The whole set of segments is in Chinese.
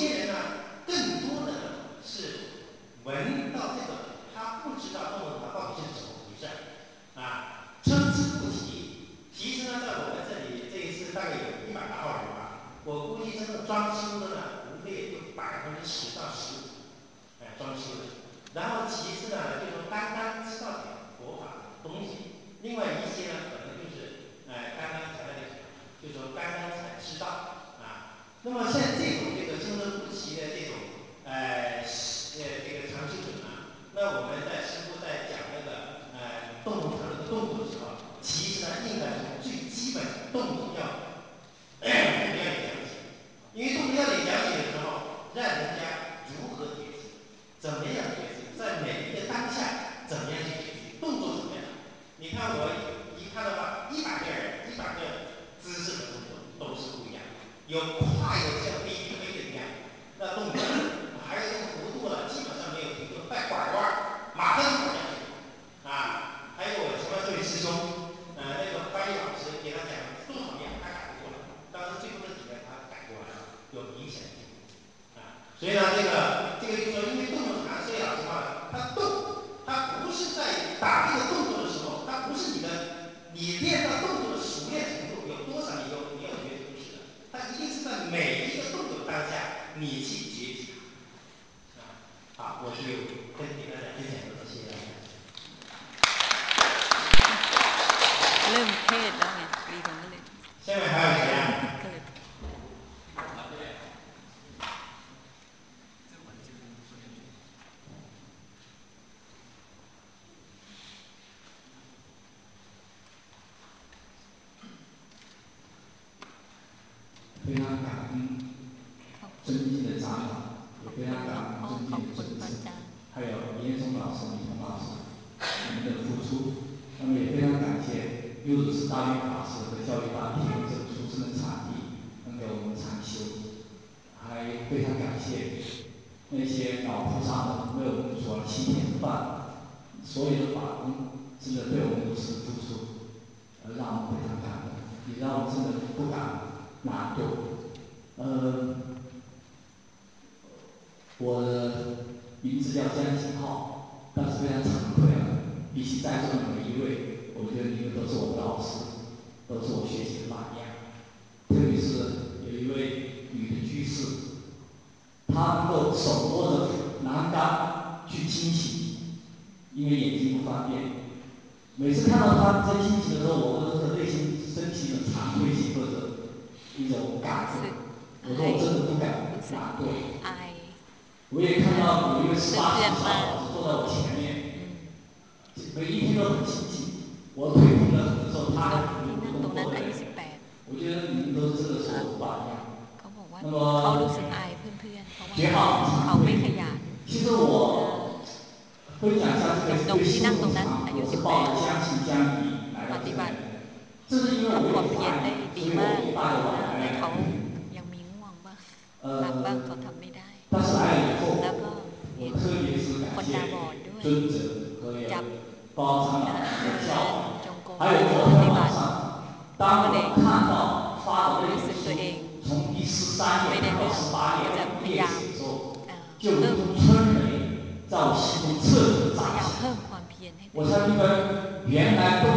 些人呢、更多的是闻到这个，他不知道中物它到底是怎么回事啊，参差不齐。其实呢，在我们这里这一次大概有一百多号人吧，我估计这个装修的呢，无非也就百分之十到十五，哎，装修的。然后其次呢，就说单单知道点佛法的东西，另外一些呢，可能就是哎，刚刚才就说刚刚才知道啊。那么像这种。公司企业的这种呃呃这个长期审查，那我们在。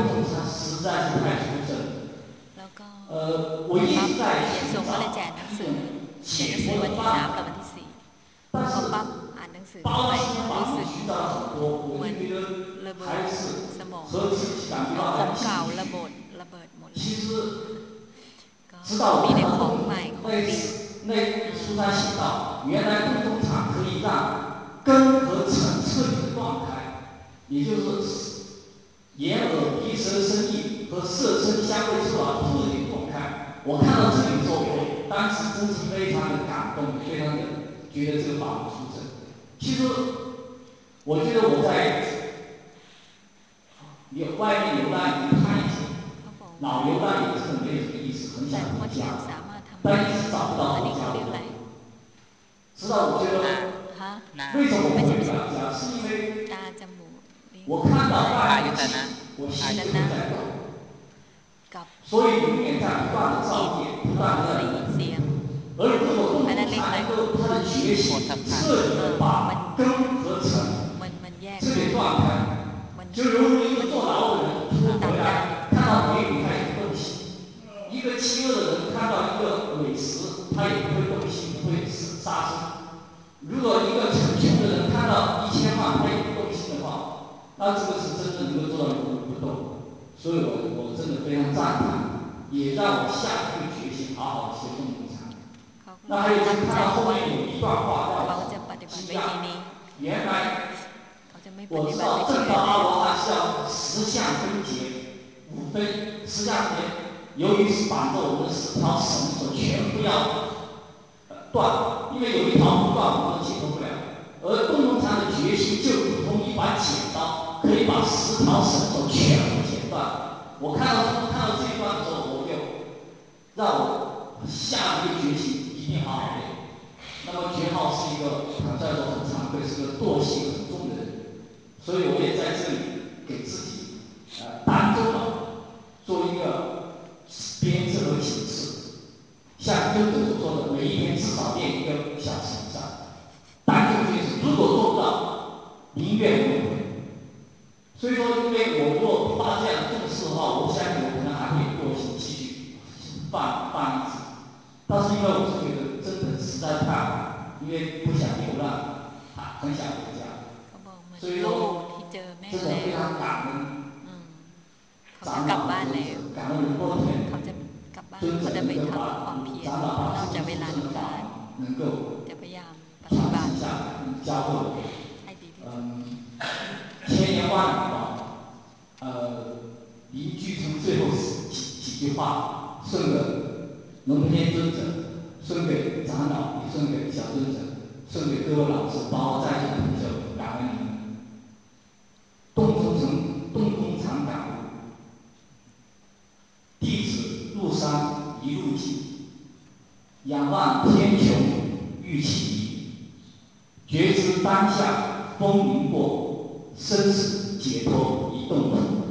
工厂实在是太神出神。呃，我一直在寻找一本写我的书，但是，包抄法我寻找很多，我总觉得还是和自己感觉到还有距离。其实，直到我们后来那次那书差写岛，原来不工厂可以让根和层次断开，也就是。眼耳鼻舌身意和色身香味触啊，特别不好看，我看到这里的时候，我当时真是非常的感动，非常的觉得这个法门殊胜。其实，我觉得我在有外面流浪一看一次，老流浪也是没有什么意思，很想回家，但一直找不到回家的路。直到我觉得，为什么我回不了家？是因为。ตาจมูกลิ้น 我看到 อา 外 ยุ 面 ตนะ 我心就在动， กับ 所以永远在不断的照见，不断的 ได้ 在 ยินเสียง 而如果共同才能够他的觉醒，彻底的把根和尘 มันมันแยก 彻底断开， มัน 就犹如一个坐牢的人突然回来，看到美女他也不动心；一个饥饿的人看到一个美食，他也不会动心，不会杀生。如果一个很穷的人看到一千万，他也不动心的话， 那这个是真正能够做到不们不动，所以我我真的非常赞叹，也让我下定决心好好学共同禅。那还有就是看到后面有一段话，叫做：“是啊，原来我知道正道阿罗汉像十相分解五分十相分解，由于是绑着我们十条绳索全部要断，因为有一条不断，我们解脱不了。而共同禅的决心就如同一把剪刀。”可以把十条绳索全部剪断。我看到看到这一段的时候，我就让我下定决心，一定好好练。那么绝浩是一个坦率说很惭愧，是个惰性很重的人，所以我也在这里给自己呃当中啊做一个编制和启示，像跟主所说的，每一天至少练一个小时以上。当中决心，如果做不到，宁愿不。所以说，因为我如果不大这样重视的话，我相信我可能还会惰性继续犯犯一次。但是因为我是觉得真的实在太好，因为不想流浪， 他很想回家。 เขาบอกเหมือนลูกที่เจอแม่ 真的 แล้ 非 ว 常感恩 อืมเขาจะ 长 กลับ 老 บ้าน 的 แล้ว 尊者，感恩仁波切， เขาจะกลับบ้าน 尊 เขา 者 จะไป 能 ทำ 把 ความเพียร 长老 น 把 อกจากเว 师 ลา 父 ทำ 的 งาน 法能够 จะพยายามป 传 ฏิบัติ 承下来，教会。 ให้ดีที่สุด 千万语吧，呃，一句成最后几几句话，送给龙天尊者，送给长老，也送给小尊者，送给各位老师，包括在座的同学，感恩你们。洞中成，洞中常感悟。弟子入山一路进，仰望天穹欲起。觉知当下风云过，生死解脱一动土。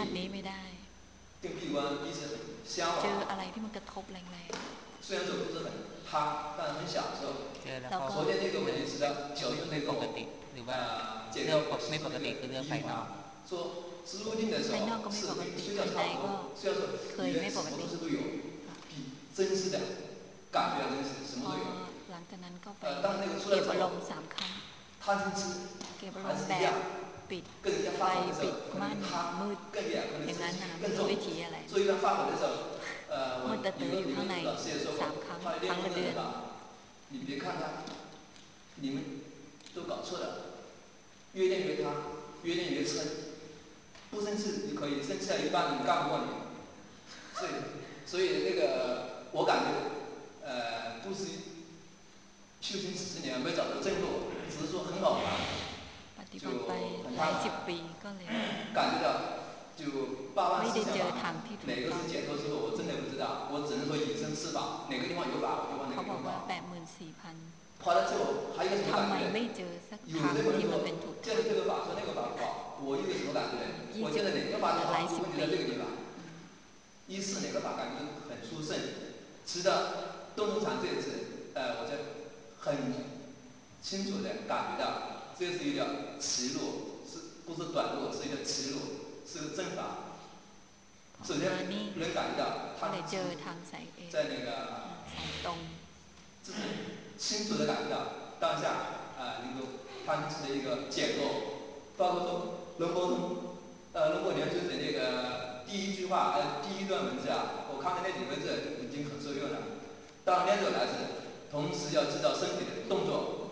าตินี้ไม่ได้ เจออะไรที่มันกระทบแรงๆแล้วก็ไม่ปกติหรือว่าเรื่องไม่ปกติคือเรื่องภายนอกภายนอกก็ไม่ปกติภายในก็เคยไม่ปกติหลังจากนั้นก็ไปเก็บอารมณ์สามครั้งเก็บอารมณ์แบบ ปิด 跟人家 ไฟ 发火的时 ปิ 候 ด，可 ม่าน 能他 มืด 更厉害，可能 อย่างนั้น 自 นะ 己 ไม่ 更 รู้ 重 วิ。ธีอะไร 做一段发火的时候，呃，我 มืด 你 แต่ตื้อ 们 อยู่ 你 ข้างใน 们老师也说 สาม 过 ครั้ง 他 ครั้ง 练 ละ 功 เดือน 的吧，你别看他，你们都搞错了，越练越他，越练越撑，不生气你可以，生气了一般人干不过你，所以所以那个我感觉，呃，不是修行几十年没找到正路，只是说很好玩。 ปฏิบัติไปหลายสิบปีก็เลย 感觉到就八万 ไม่ 四 ได้ 千 เจอ 法 ทางที่ถู 哪 ก 个 ต้อง 是解脱之路，我真的不知道，我只能说以身试法，哪个地方有法我就往哪 เขา 个 บ 地 อก 方 ว่า 跑。 แปดหมื่นสี่พัน 跑了之后还有一个什么 ทำไม 感 ไม่ 觉？ เจอสัก 有 ทาง 的人 ที่มัน 说 เป็นถูก 见 ทา 了 ง 这个法说那个法不好，我有个什么感觉？我见了哪个法就好，就会觉得这个地方。一是哪个法感觉很殊胜，直到动动禅这一次，呃，我就很清楚的感觉到， 这是一条歧路，是不是短路？是一个歧路，是个正法。首先能感觉到，他在那个东，是清楚的感觉到当下啊，能够他的一个结构，包括说能不能，呃，如果你要遵循那个第一句话，呃，第一段文字啊，我看了那几个字已经很受用了。当两者来时，同时要知道身体的动作，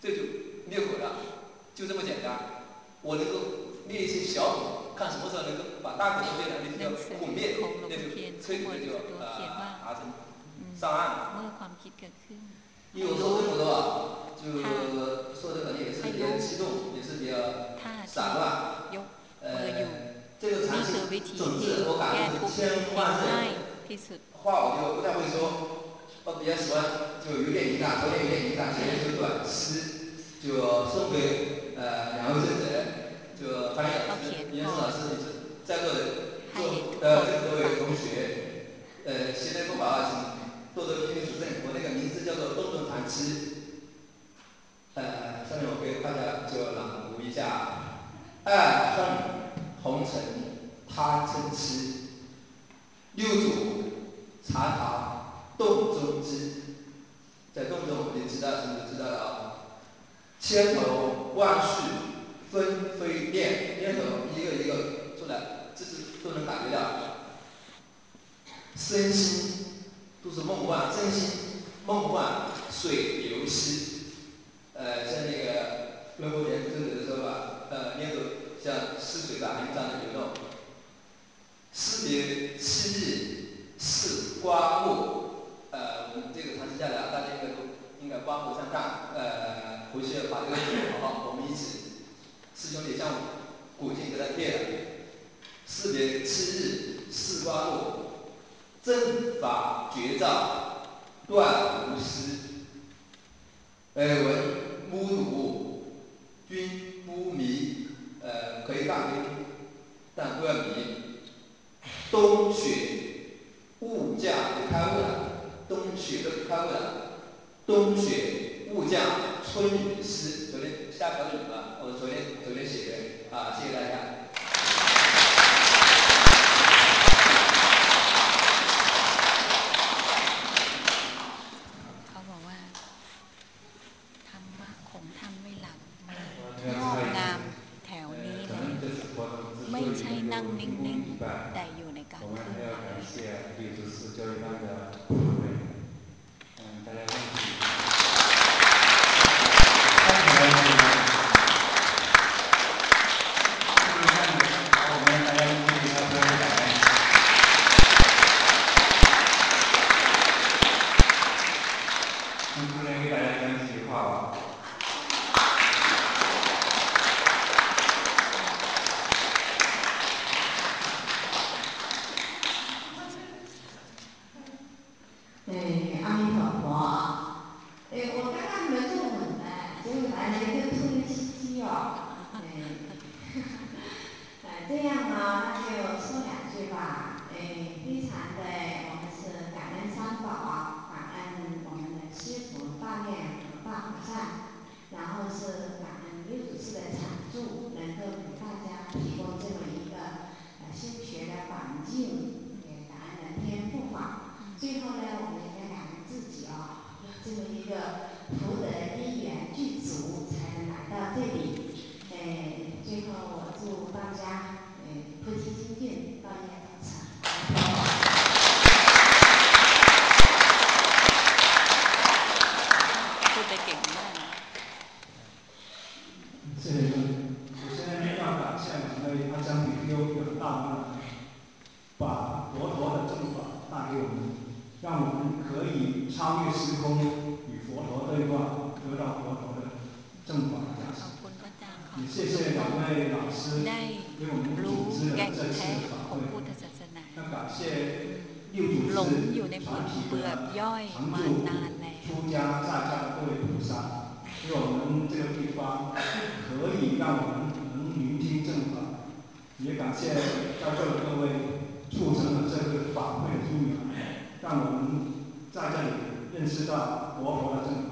这就。灭火的，就这么简单。我能够灭一些小火，看什么时候能够把大火都灭了，那就叫恐灭，那就吹毁，就呃达成上岸。因为我说为什么的话，就说这个也是比较激动，也是比较散乱。呃，这个场景总之我感觉是千呼万唤，话我就不太会说。我比较喜欢就有点影响，有点有点影响，前天就短，吸。就送给呃两位尊者，就翻译老师、严师老师，以及在座的各呃各位同学，呃，现在不把请多多批评指正，我那个名字叫做东东禅师，呃，下面我给大家就朗读一下，爱恨红尘贪嗔痴，六祖。茶堂洞中之，在洞中我们知道，什么知道了啊？千头万绪纷飞念，念头一个一个出来，这是都能感觉到。身心都是梦幻，身心梦幻水流溪。呃，像那个温国年尊者的说法，呃，念头像溪水的海这样的流动。识别七日。是刮目，呃，我们这个长期下来，大家应该都应该刮目相看，呃，回去把这个做好，我们一起，师兄弟像古今给他贴了，识别七日四刮目，正法绝照断无失，耳闻目睹均不迷，呃，可以大迷，但不要迷，冬雪。物价开悟了，冬雪都开悟了，冬雪物价春雨湿，昨天下小雨了，我昨天昨天写的啊，谢谢大家。出家在家的各位菩萨为我们这个地方可以让我们能聆听正法也感谢在座的各位促成了这个法会的出名让我们在这里认识到佛陀的政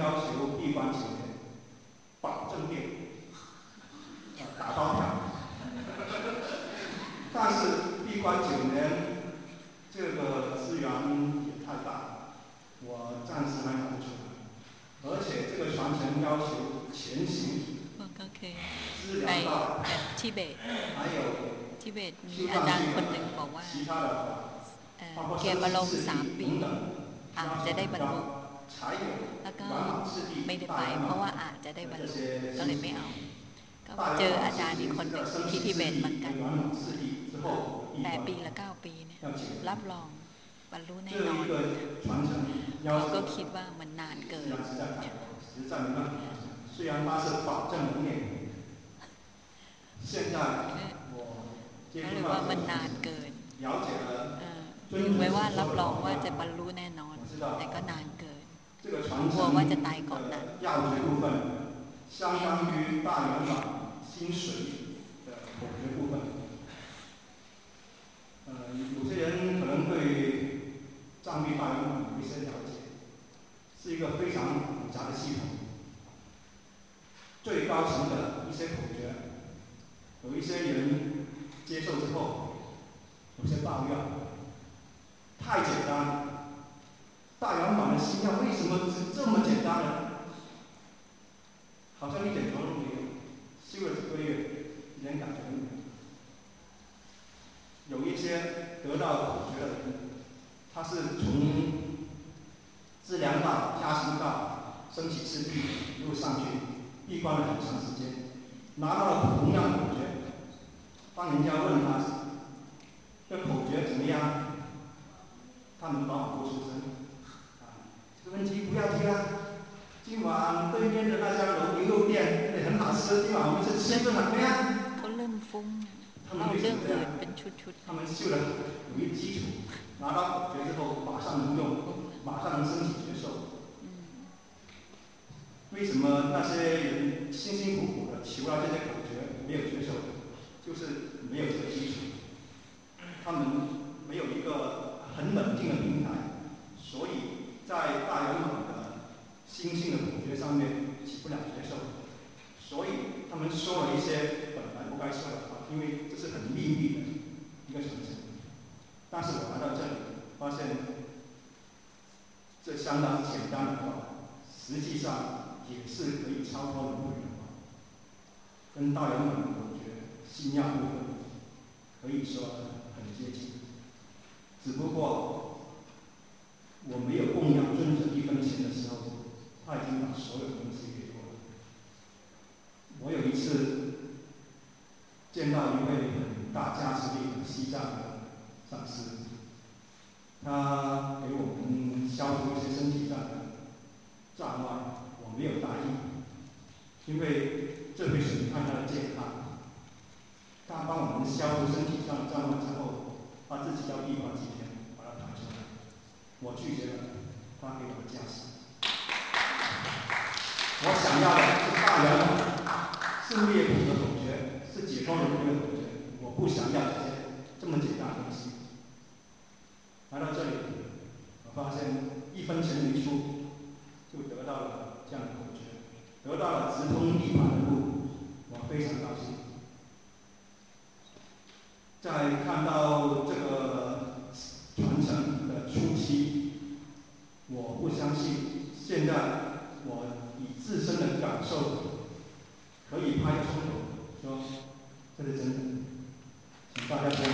要求闭关前保证变打包票，但是闭关九年这个资源也太大，我暂时还拿不出来，而且这个传承要求前行，资源大，还有。ที่เบสมีอาจารย์ค ได้บรรลุก็เลยไม่เอา ก็เจออาจารย์อีกคนหนึ่งที่ทิเบตเหมือนกันแปดปีละเก้าปีเนี่ยรับรองบรรลุแน่นอนเขาก็คิดว่ามันนานเกินก็เลยว่ามันนานเกินคิดไว้ว่ารับรองว่าจะบรรลุแน่นอน แต่ก็นานเกินกลัวว่าจะตายก่อนนั้น 相当于大圆满心水的口诀部分。呃，有些人可能对藏地大圆满有一些了解，是一个非常复杂的系统。最高层的一些口诀，有一些人接受之后，有些抱怨：太简单，大圆满的心要为什么是这么简单呢？好像一点投都没有，休了几个月，一点感觉都没有。有一些得到口诀的人，他是从自良到、加行到升起次第，一路上去，闭关了很长时间，拿到了同样的口诀。当人家问他这口诀怎么样，他能把我勾出声，啊，这个问题不要提了。今晚对面的那家牛牛肉店那很好吃，今晚我们去吃顿怎么样？ เขาเริ่มฟุ้ง 他们 เอา 为什 เรื่อง 么这 อื่ 样 น？เป็นชุด 他们修了有一基础，拿到口诀之后马上能用，马上能升起觉受。 ๆอืม 为什么那些人辛辛苦苦的求了这些口诀没有觉受，就是没有这个基础，他们没有一个很冷静的平台，所以在大圆满 的心性的口诀上面起不了觉受，所以他们说了一些本来不该说的话，因为这是很秘密的一个传承。但是我来到这里，发现这相当简单的话，实际上也是可以超脱轮回的，跟大圆满的口诀心要部分可以说很接近，只不过我没有供养尊者一分钱的时候，他已经把所有东西给我了。我有一次见到一位很大加持力的西藏的上师，他给我们消除一些身体上的障碍，我没有答应，因为这会损害他的健康。他帮我们消除身体上的障碍之后，他自己要闭关几天，把它排出来，我拒绝了，他给我的加持。我想要的是大圆满，是灭苦的口诀，是解脱轮回的口诀，我不想要这些这么简单的东西。来到这里，我发现一分钱一出，就得到了这样的口诀，得到了直通涅槃的路，我非常高兴。在看到这个传承的初期，我不相信现在自身的感受可以拍出说这是真的，请大家多指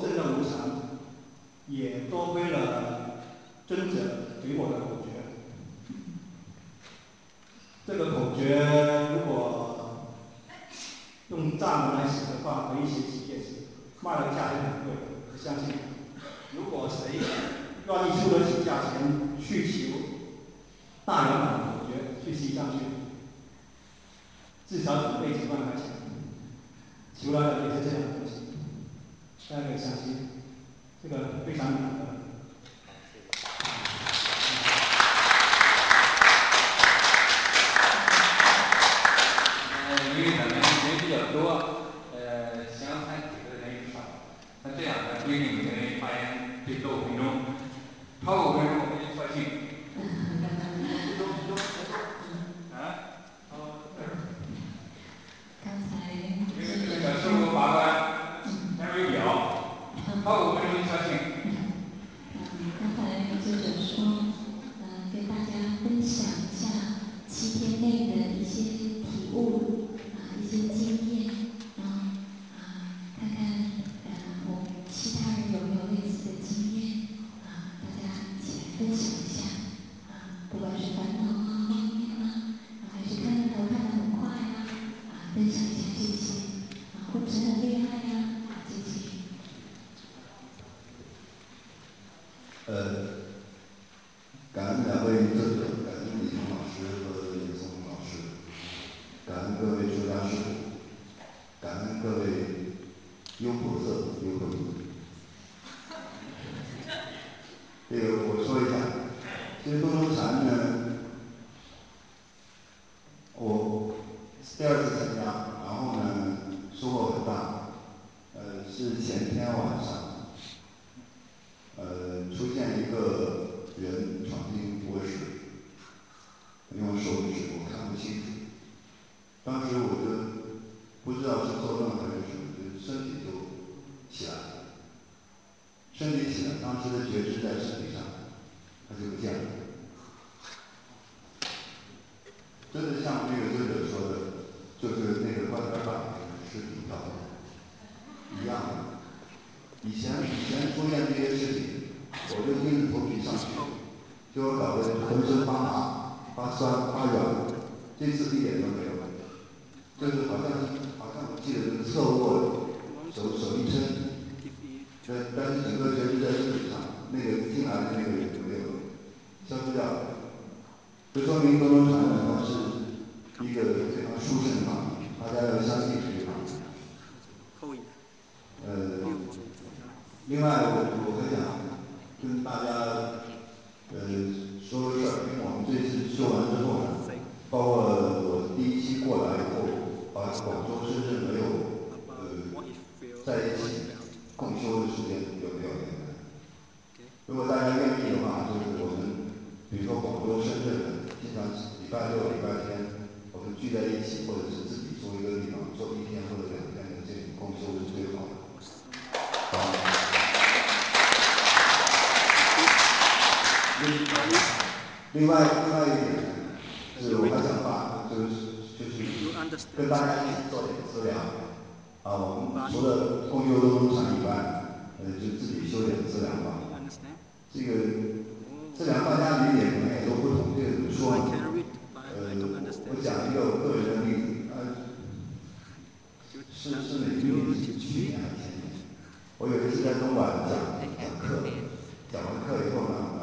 生的无常，也多亏了尊者给我的口诀。这个口诀如果用藏文来写的话，可以写几页纸，卖的价钱很贵。我相信，如果谁愿意出得起价钱去求大圆满的口诀，去西藏去，至少准备几万块钱，求来的也是这样。大家可以想这个非常难这是方法。是不是每个月去去两天？我有一次在东莞讲讲课，讲完课以后呢，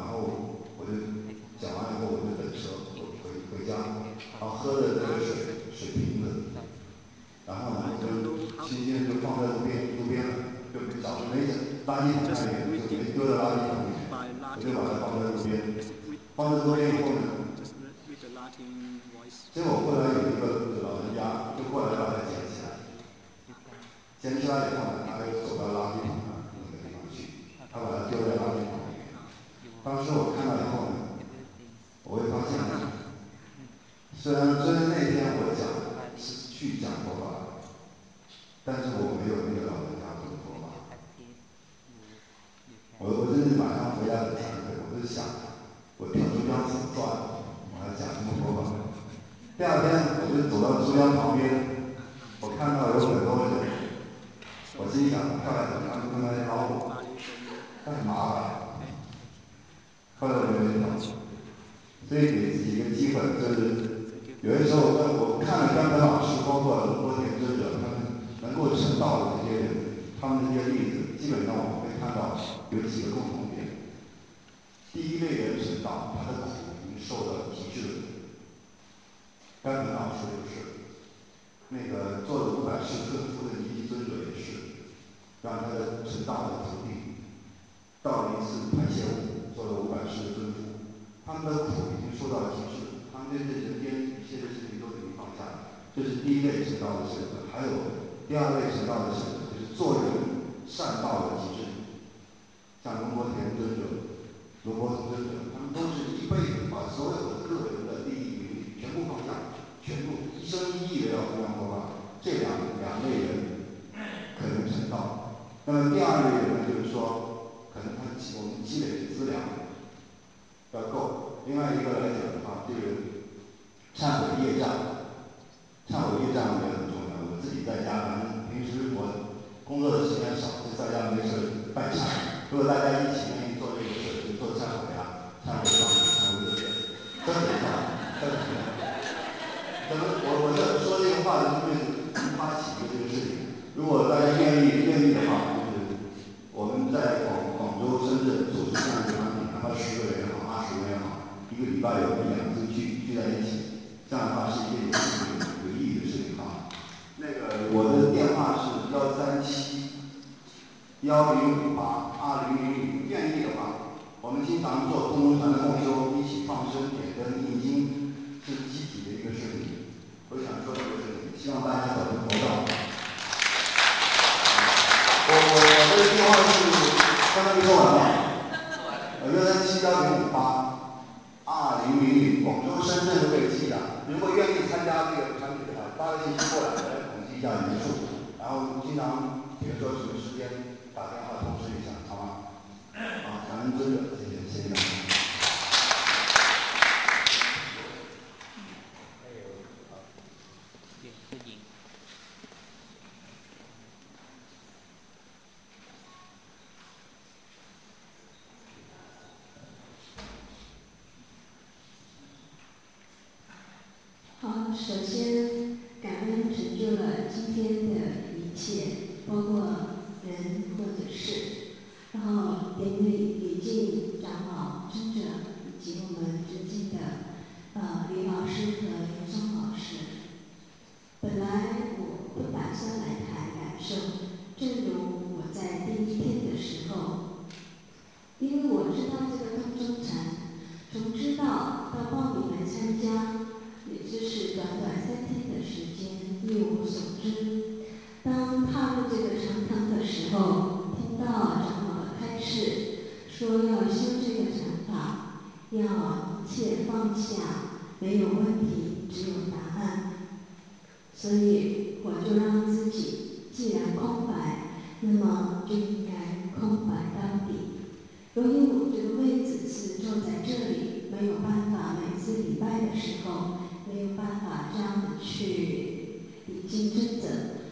没有办法每次礼拜的时候没有办法这样的去礼敬尊者，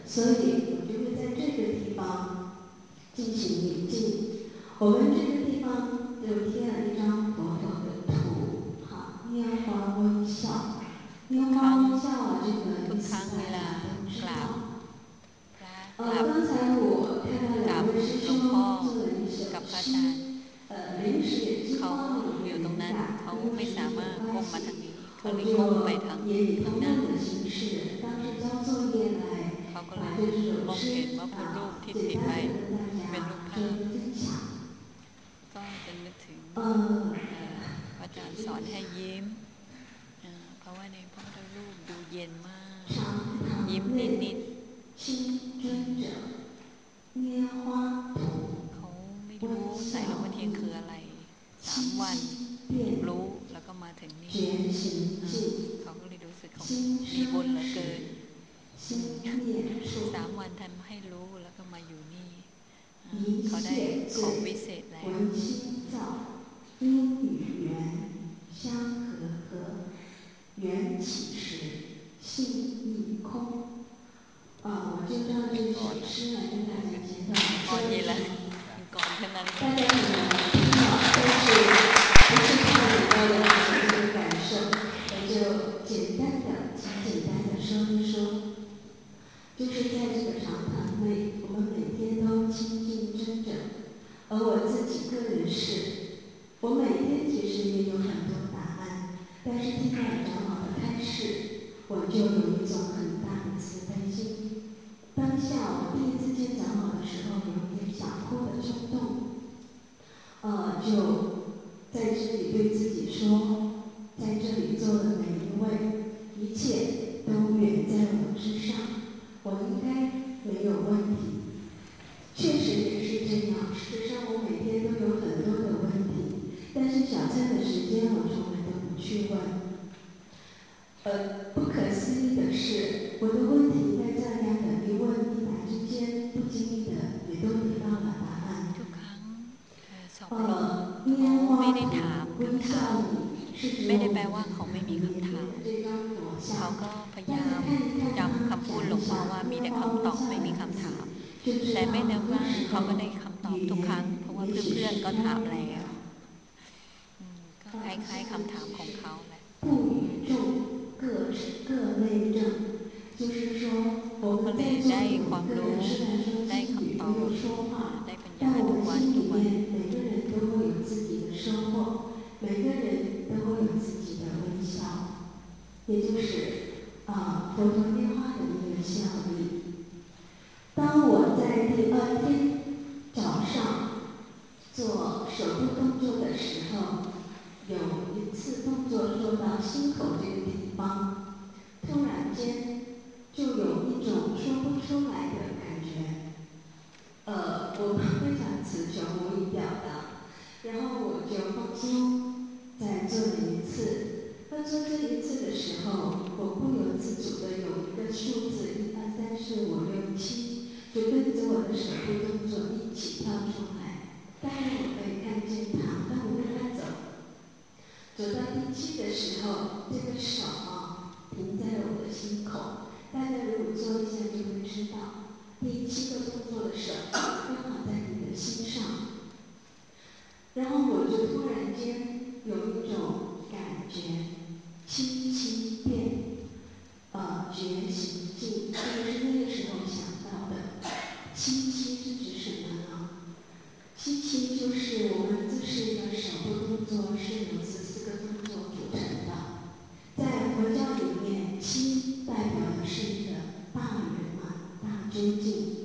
所以我就会在这个地方进行礼敬。我们这个地方有贴了一张佛陀的图，哈，拈花微笑，拈花微笑啊，这个意思大家都知道。呃，刚才我看到两位师兄做了一些诗。 เขาอยู่ตรงนั้นเขาไม่สามารถก้มมาทางนี้เขาเลยก้มไปทางทางนั้นเขาก็เลยมองเห็นว่าพอรูปที่ติดไปเป็นรูปภาพก็จะนึกถึงอาจารย์สอนให้ยิ้มเพราะว่าในพระพุทธรูปดูเย็นมาก ยิ้มนิดนิด 清尊者拈花图 ๆเขาไม่รู้สายลมเทียนคืออะไรสามวัน 变 รู้แล้วก็มาถึงนี่ 觉行 อ่า 境 เขาก็เลยรู้สึกเขา 心 มีบุญ 生 เหลือเกิน 死心念处 สามวันท่านให้รู้แล้วก็มาอยู่นี่อ่า 一 เขาได้ 切 ของ 罪 วิเศษแล้ว 为心造，因与缘相和合，缘起时性亦空。啊，我就照这首诗来跟大家简 ก่อนแค่นั้น 大家可能听了，但是不是太有高的这个感受，我就简单的、请简单的说一说。就是在这个长堂内，我们每天都清净真整，而我自己个人是，我每天其实也有很多答案，但是听到长老的开示，我就有一种很大的慈悲心。当下我第一次见长老的时候，有一点 想哭的冲动，呃，就在这里对自己说，在这里坐的每一位，一切都远在我之上，我应该没有问题。确实也是这样，事实上我每天都有很多的问题，但是小餐的时间我从来都不去问。呃，不可思议的是，我的问题在这样的一问一答之间，不经意的也都 สองรอบไม่ได้ถามคำถามไม่ได้แปลว่าเขาไม่มีคำถาม เขาก็พยายามจำคำพูดหลวงพ่อว่ามีแต่คำตอบไม่มีคำถาม แต่ไม่แน่ว่าเขาก็ได้คำตอบทุกครั้ง เพราะว่าเพื่อนๆก็ถามแล้วก็คล้ายๆคำถามของเขาแหละก็เลยได้ความรู้ได้คำตอบได้ 但我们心里面每个人都会有自己的收获每个人都会有自己的微笑也就是啊佛通电话的那个效率。当我在第二天早上做手部动作的时候有一次动作做到心口这个地方做了一次。那做这一次的时候，我不由自主的有一个数字一二三四五六七，就跟着我的手部动作一起跳出来。当然我可以看见他，当我跟它走，走到第七的时候，这个手停在了我的心口。大家如果做一下就会知道，第七个动作的手刚好在你的心上。然后我就突然间有一种感觉，七七变，呃，觉醒境，这个是那个时候想到的。七七是指什么呢？七七就是我们这是一个手部动作，是由十四个动作组成的。在佛教里面，七代表的是一个大圆满、大究竟。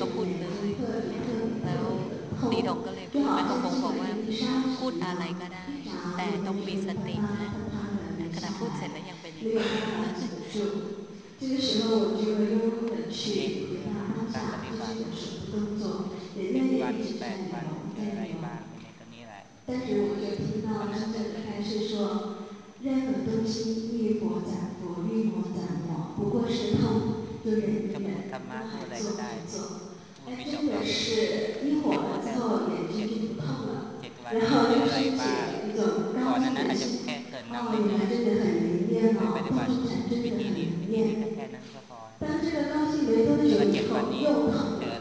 ก็พูดเลยแล้วตีดองก็เลยพูดมานก็คงบอกว่าพูดอะไรก็ได้ แต่ต้องมีสตินะขณะพูดเสร็จแล้วยังเป็นอย่างนี้这个时候，我就悠悠的去回答他想做些什么工作，人类也一直在谈恋爱。但是我就听到他们还是说，任何东西逆魔斩佛，逆魔斩魔，不过是痛，就忍忍，让它做做。诶真的是一抹了之后眼睛就不痛了。然后就升起了一种高级感觉哦原来真的很灵验哦控制感真的很灵验但这个高兴没多久以后又痛了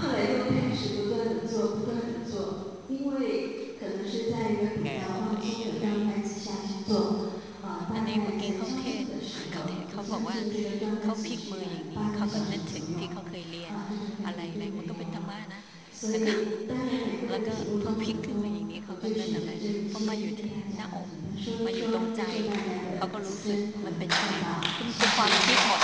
后来又开始不断的做不断的做因为可能是在一个比较放松的状态之下去做 อันนี้เมื่อกี้เขาเทศเขาเทศเขาบอกว่าเขาพลิกมืออย่างนี้เขาก็นึกถึงที่เขาเคยเรียนอะไรอะไรมันก็เป็นธรรมะนะแล้วก็พอพลิกขึ้นมาอย่างนี้เขาก็เริ่มอะไรพอมาอยู่ที่หน้าอกมาอยู่ตรงใจเขาก็รู้สึกมันเป็นเป็นความคิดหมด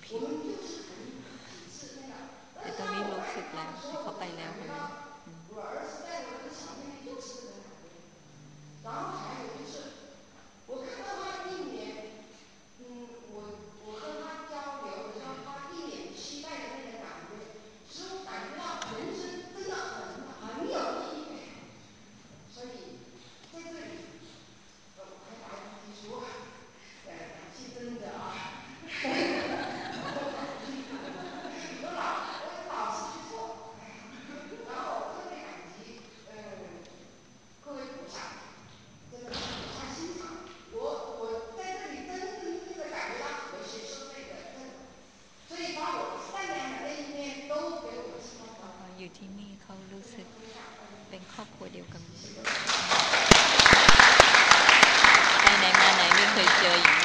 ไู่ที่นี่เขารู้สึกเป็นครอบครัวเดียวกันไปไหนมาไหนไม่เคยเจออย่าง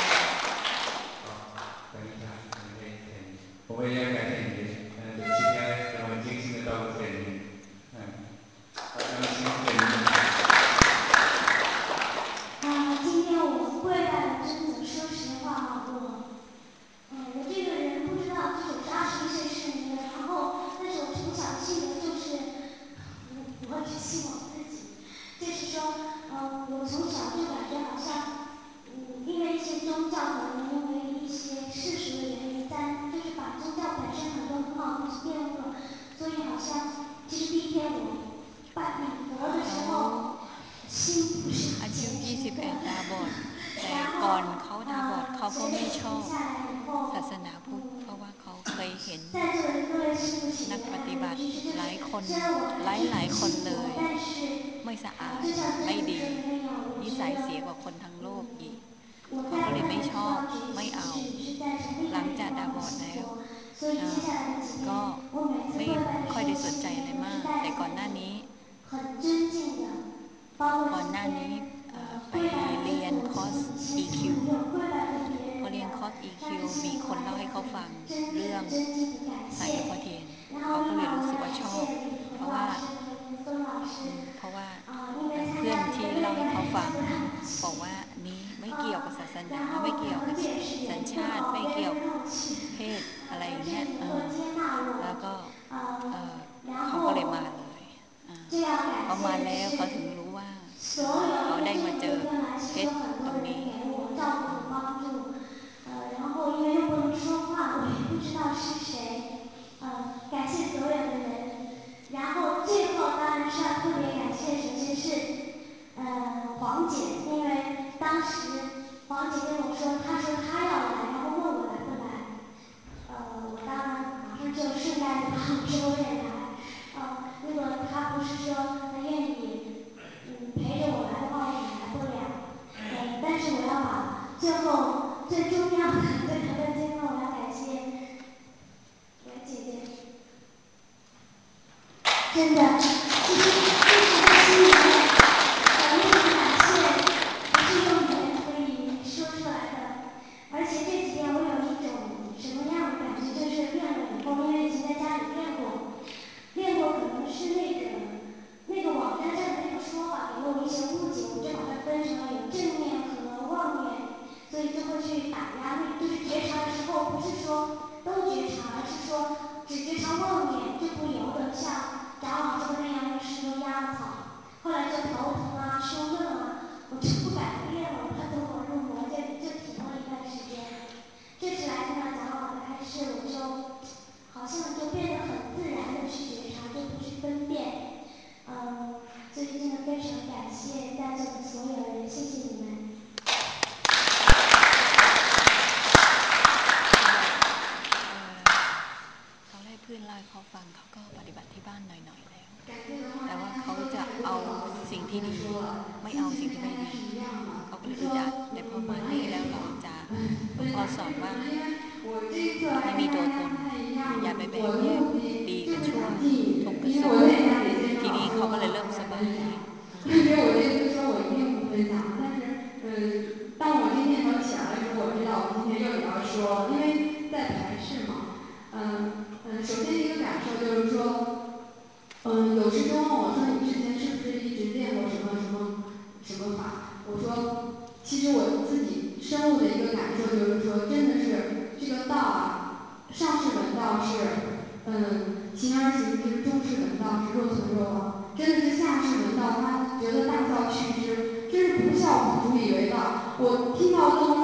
听到洞中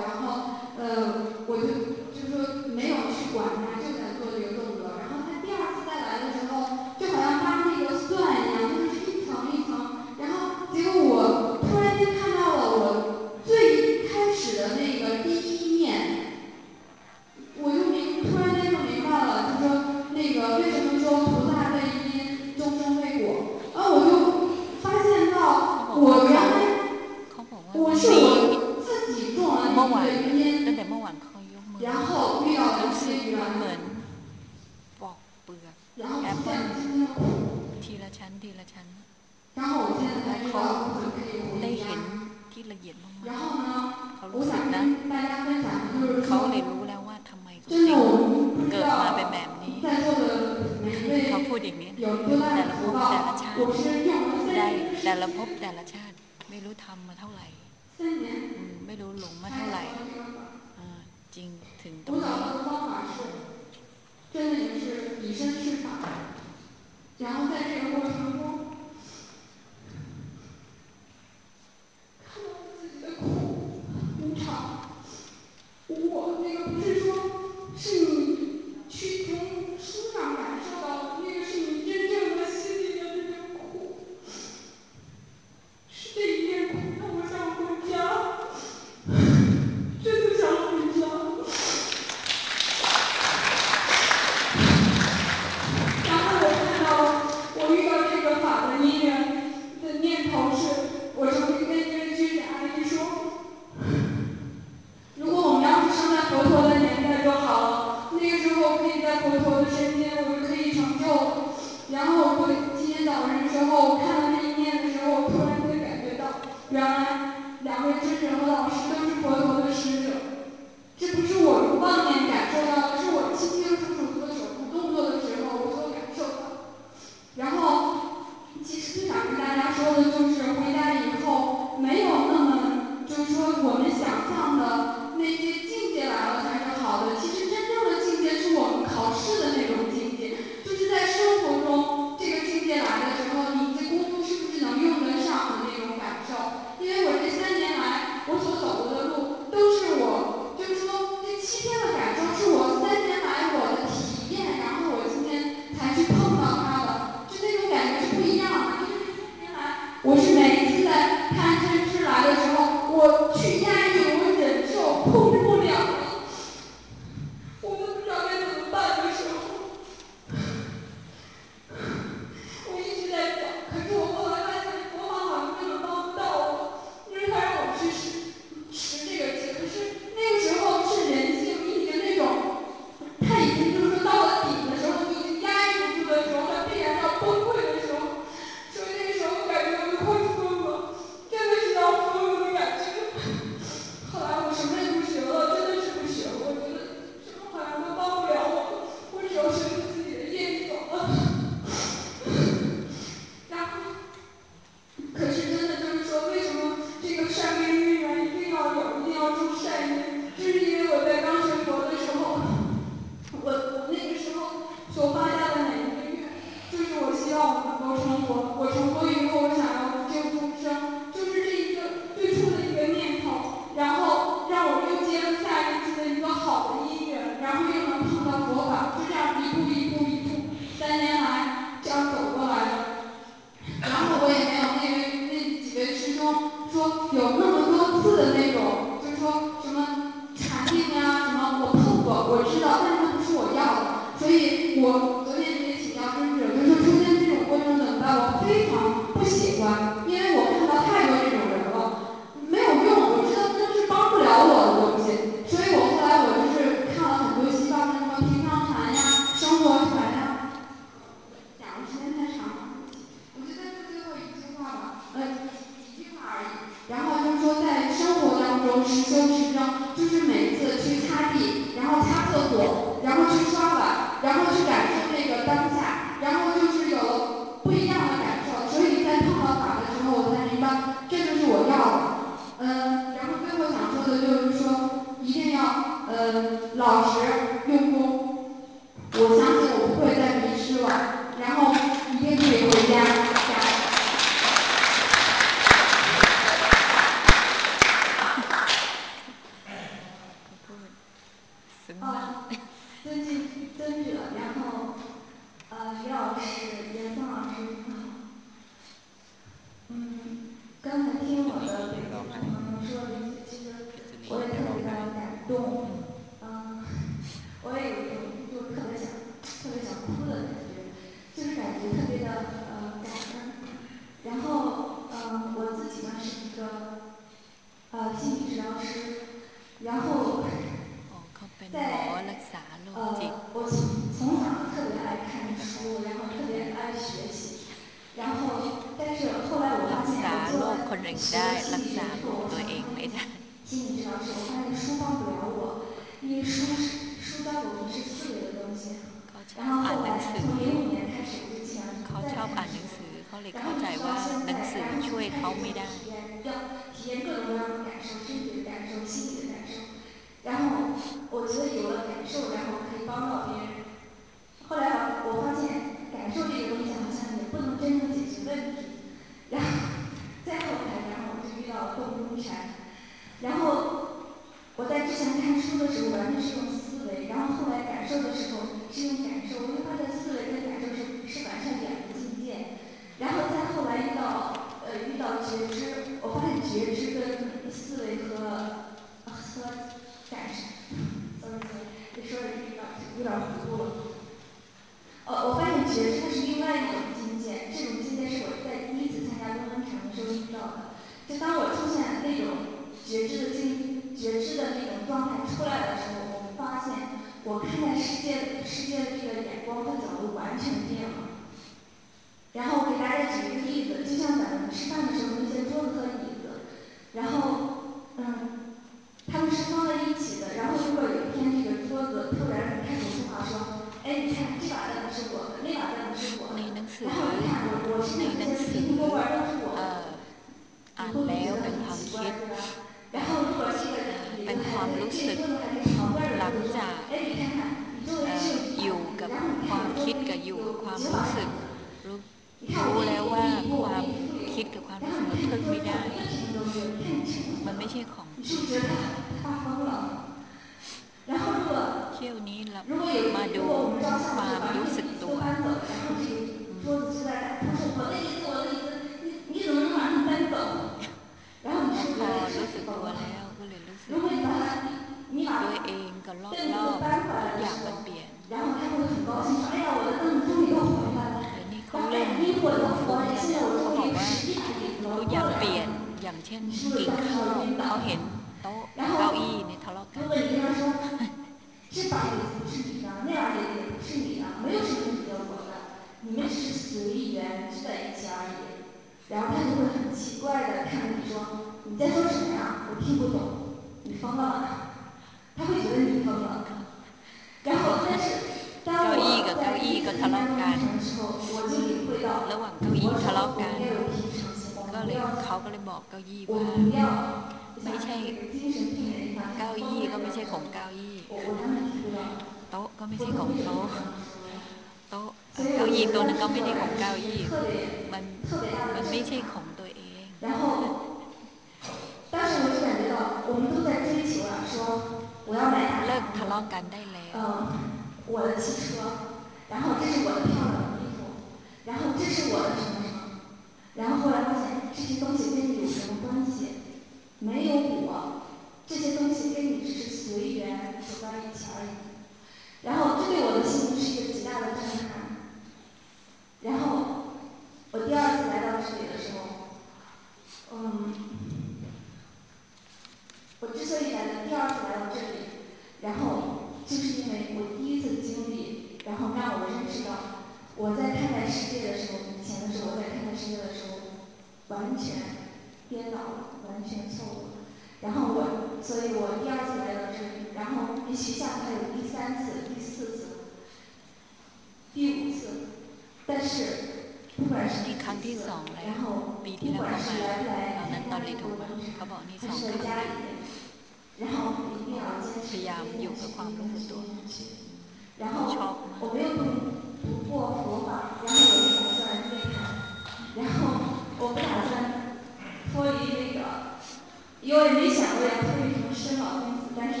因为没想过要特别什么生老病死，但是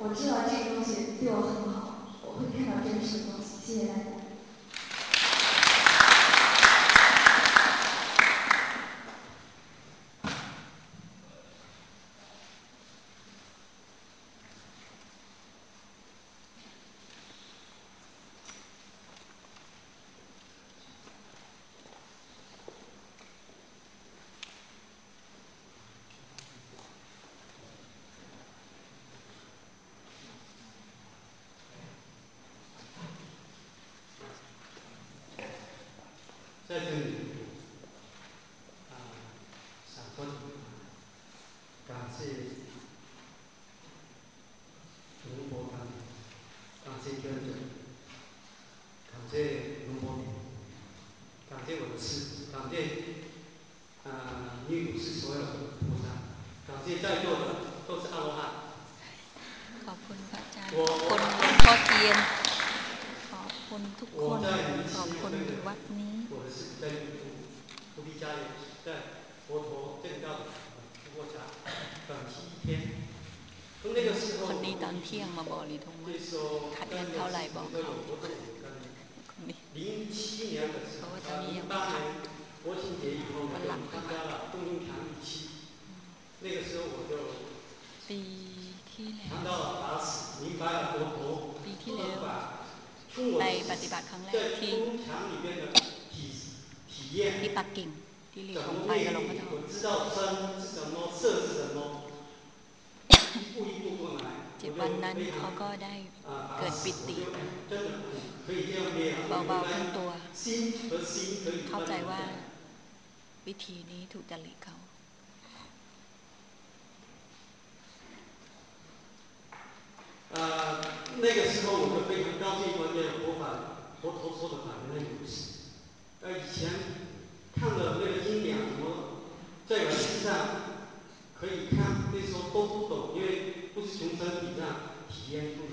我知道这个东西对我很好，我会看到真实的东西。谢谢大家。那个时候我就非常高兴，关键佛法佛陀说的法原来如此。呃，以前看的那个经典什么，在游戏上可以看，那时候都不懂，因为不是从身体上体验过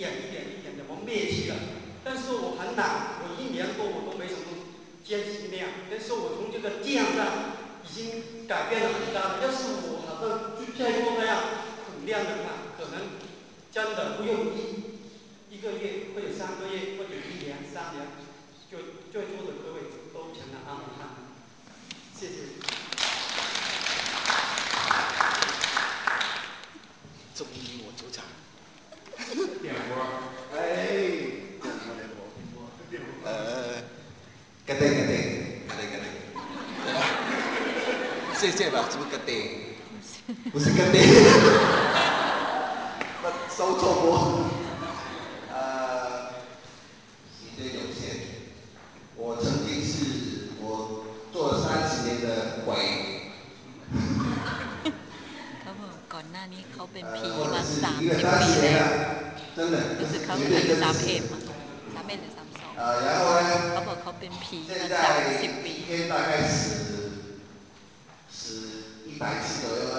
一点一点一点的我灭去了，但是我很懒，我一年多我都没什么坚持力量，但是我从这个量上已经改变了很大。要是我好像就再做那样苦量的话，可能真的不用一一个月或者三个月或者一年三年，就在座的各位都成了阿罗汉。谢谢。终于我主场。电波。哎，电波电波电波电波。呃，格定格定格定格定，对吧？谢谢吧，是不是格定？不是格定。我收错播。呃，时间有限，我曾经นหน้านี้เขาเป็นผี 呃，或者 มา 是 สาม 一个 สิบ 三 ปี 十年 แล้ว 了，真的， รู้สึกเขา 绝 อา 对 ยุ 真 สาม 实 เอ็ดมั้งสามเอ็ดหรือสามสอง 呃，然后呢？ เขาบอกเขาเป็นผีมา 现 สาม 在 สิบปี 一天大概死死一百次左右了。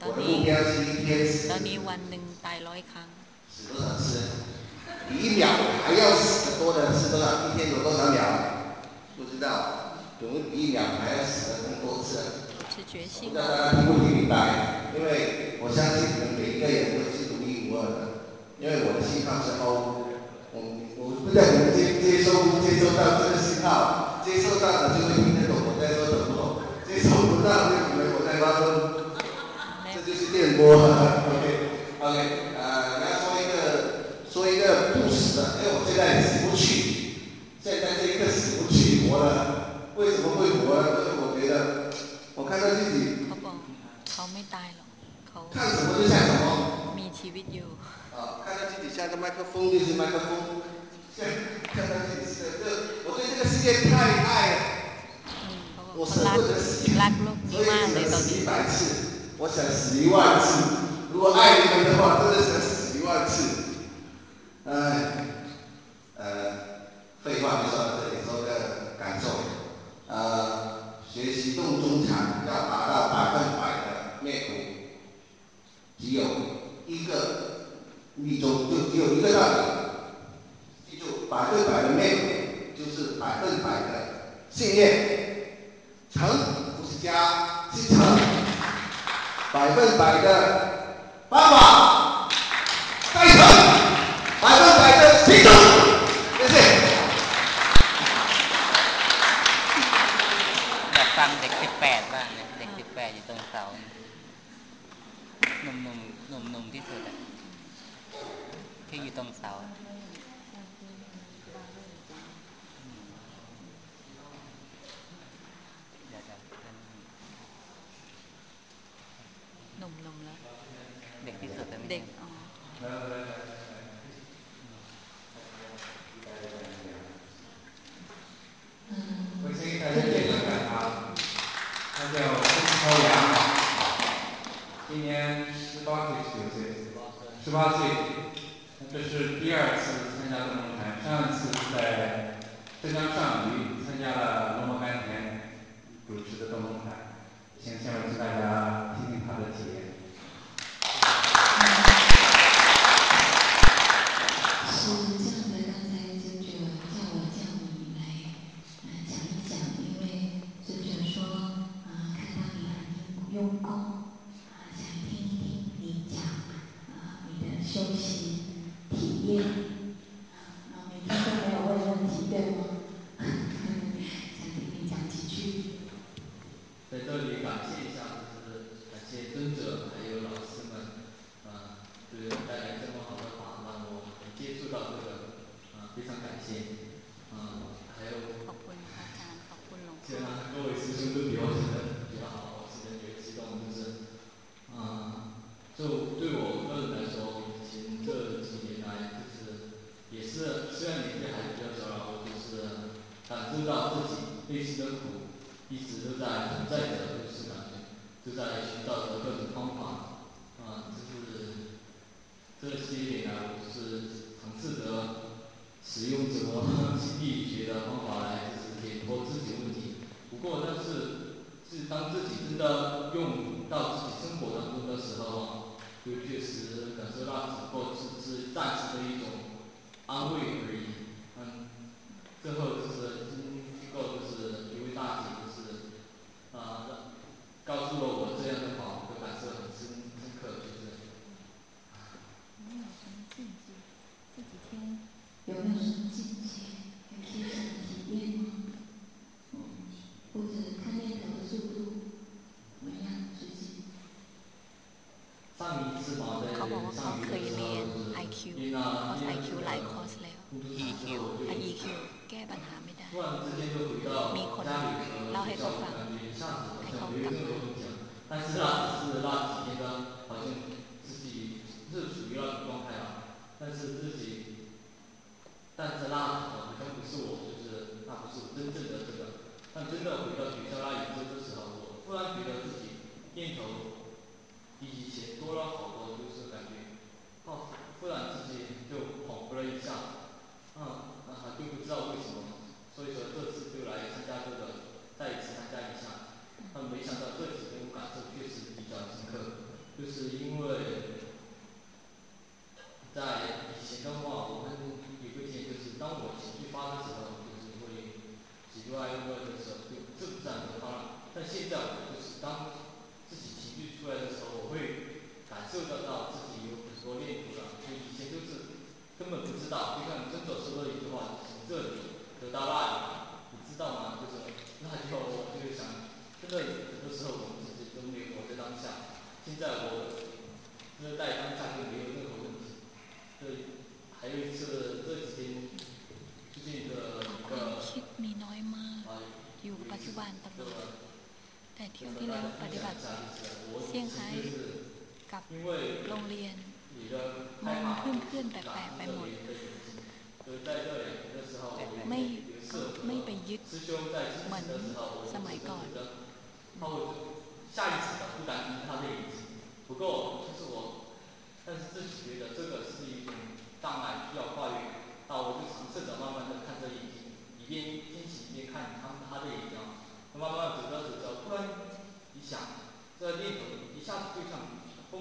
ตอน 我的 นี้ 目标是一天死 ตอนนี้วันหนึ่งตายร้อยครั้ง 死多少次？比一秒还要死的多的是多少？一天有多少秒？不知道，有没有比一秒还要死的更多次？ 是决 不 心 知道大家听不听明白？因为 我相信你们每一个人都是独一无二的，因为我的信号是 O。我我不在我们接接收接收到这个信号，接收到的就会听得懂我在说什么，接收不到就以为我在发疯。这就是电波。OK OK，呃，来说一个说一个不死的，因为我现在死不去，现在这一刻死不去活了。为什么会活呢？因为我觉得我看到自己。看什么就像什么。有。啊，看到自己像个麦克风就是麦克风。像，看到自己像这，我对这个世界太爱。了，我舍不得死，所以能死一百次，我想死一万次。如果爱你们的话，真的想死一万次。哎，呃，废话就说到这里，说个感受。呃，学习动中产要达到百分百的灭口。只有一个秘中，就只有一个道理，记住，百分百的内核就是百分百的信念，诚不是加，是诚，百分百的爸爸。 มุมที่สุดอะที่อยู่ตรงเสา 今年十八岁十九岁。十八岁。这是第二次参加东风台上一次是在浙江上虞参加了龙门甘甜主持的东风台请下面大家听听他的体验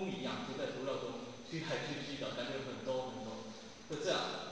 一样，就在土壤中去害去去的，感觉很多很多，就这样。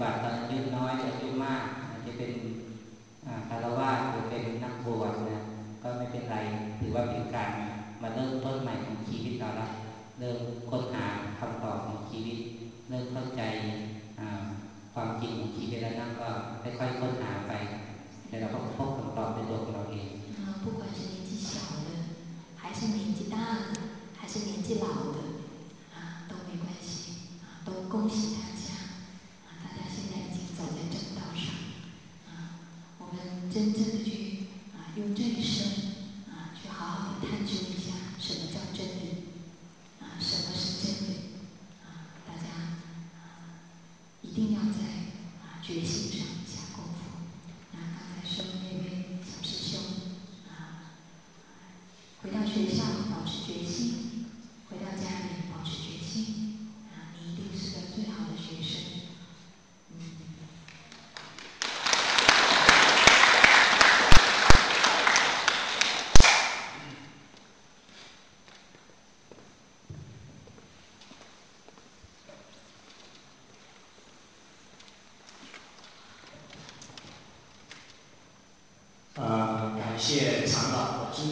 บาตรตอนอายุน้อยอายุมากอาจจะเป็นคารวะหรือเป็นนักบวชนะก็ไม่เป็นไรถือว่าเป็นการมาเริ่มต้นใหม่ของชีวิตเราละเริ่มค้นหาคำตอบของชีวิต เริ่มเข้าใจความจริงของชีวิตแล้วนั่นก็ค่อยๆค้นหาไปแต่เราก็พบคำตอบในตัวของเราเอง不管是年纪小的还是年纪大的还是年纪老的都没关系都恭喜他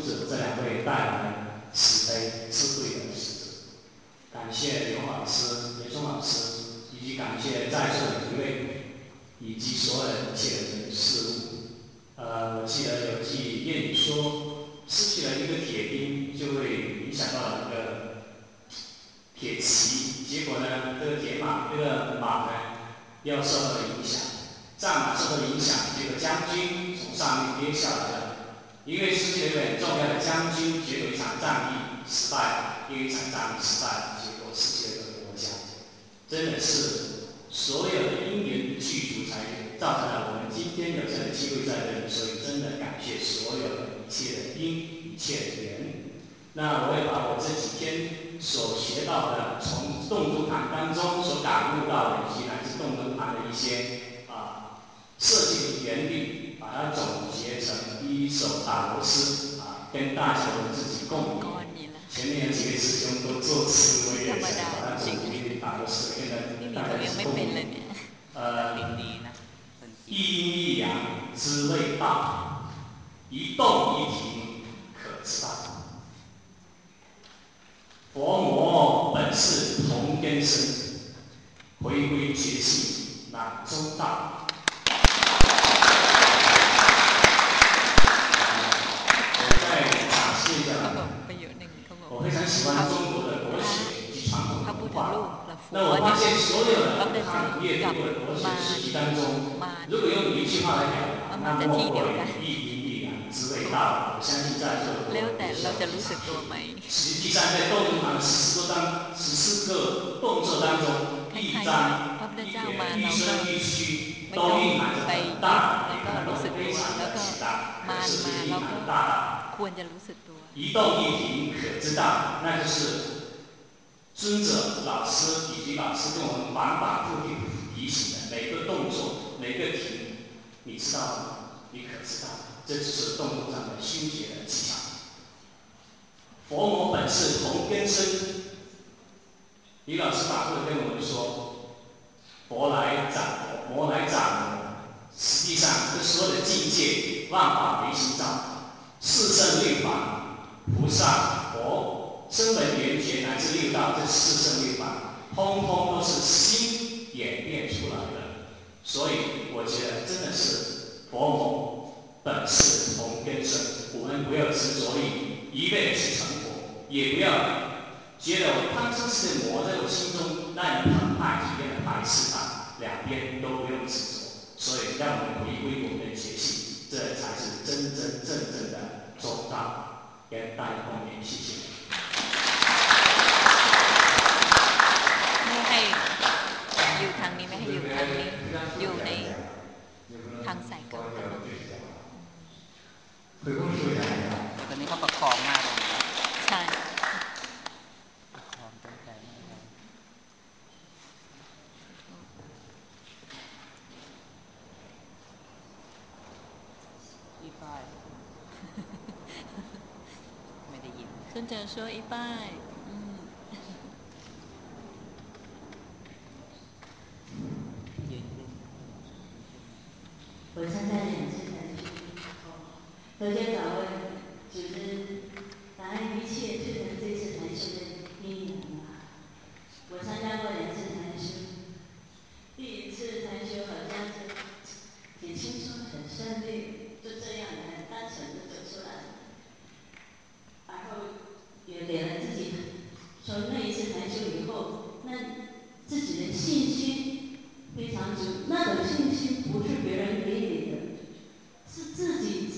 to 这就是动物上的修学的技巧，佛魔本是同根生，李老师反复的跟我们说，佛来掌，佛来掌，实际上这所有的境界，万法唯心造，四圣六法，菩萨、佛，身为圆觉乃至六道，这四圣六法通通都是心演变出来的，所以我觉得真的是佛魔。是同根生，我们不要执着于一辈子成佛，也不要觉得我贪嗔是魔，在我心中那一澎湃快就的排斥它，两边都不用执着，所以让我们回归我们的觉性，这才是真真正正的中道。跟大家共勉，谢谢。 คือต้วนนี้เขาประคองมากเลยใช่ประคองตั้งแต่อีป้ายไม่ได้ยินขึ้นเจอช่วยอีป้ายยืนขึ้นเวอร์ชันแรกใช่ 首先早问，主持人，答一切就成这次谈球的秘密了？我参加过两次谈球，第一次谈球好像是挺轻松、很顺利，就这样的很单纯的走出来了，然后也给了自己。从那一次谈球以后，那自己的信心非常足，那种信心不是别人给你的，是自己。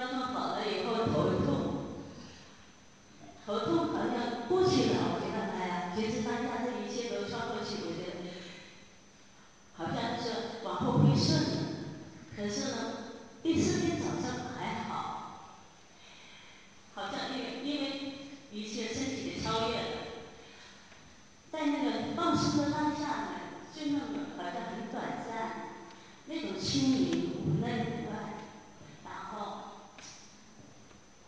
腰痛不敢坐下来，腰痛好了以后头痛，头痛好像过去了，我觉得哎呀，其实当下这一切都穿过去，我觉得好像是往后会顺。的，可是呢，第四天早上还好，好像因为因为一切身体的超越，在那个放松的当下呢，就那么好像很短暂。那种清明无奈，然后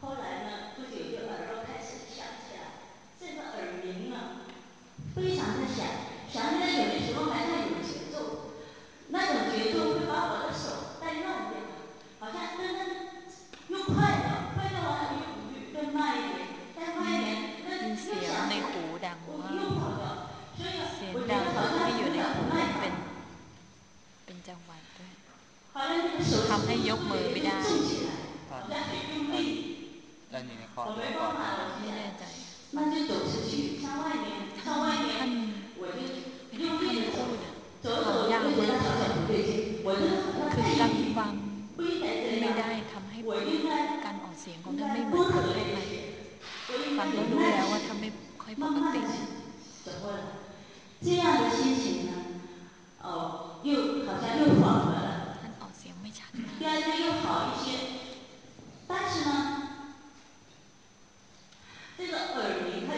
后来呢不久就耳朵开始响起来这个耳鸣呢非常的响响起来有的时候还带有节奏那种节奏会把我的手带慢一点的好像又快了快了完了又不慢一点再慢一点那你就想我又跑掉了所以我觉得好像有点不耐烦好了那个手是不是也可动起来好像可以用力ตอนอยู่ในคอร์ส 我 เมื่ 没 อก่อน 办法，我 ไม่ 现 แน่ 在 ใจ 那就走出去，向外面，向外 ท่าน 面，我就 เป็น 用 ท่าน 力的 พู 走 ด，อะ 走 เขา 走， ยาก 我觉 มา 得 ก 好像不对劲，我这个好像 คือ 太 การ 用力， ฟัง 不应该这 ไม่ 样， ได้ทำให้ 我应该 การออกเสียงของ 应 ท่าน 该 ไม่เหมือน 温 คน 和 ทั่ว 一 ไป 些，我应 ฟัง 该 ก็ 有 รู้ 耐 แล้วว่า 心， ท่านไม่ค่อยป 慢 ก 慢 ติ 的走过来，这样的心情呢，哦，又好像又缓和了。 ท่านออกเสียงไม่ชัดมาก 第二天又好一些，但是呢， 这个耳鸣它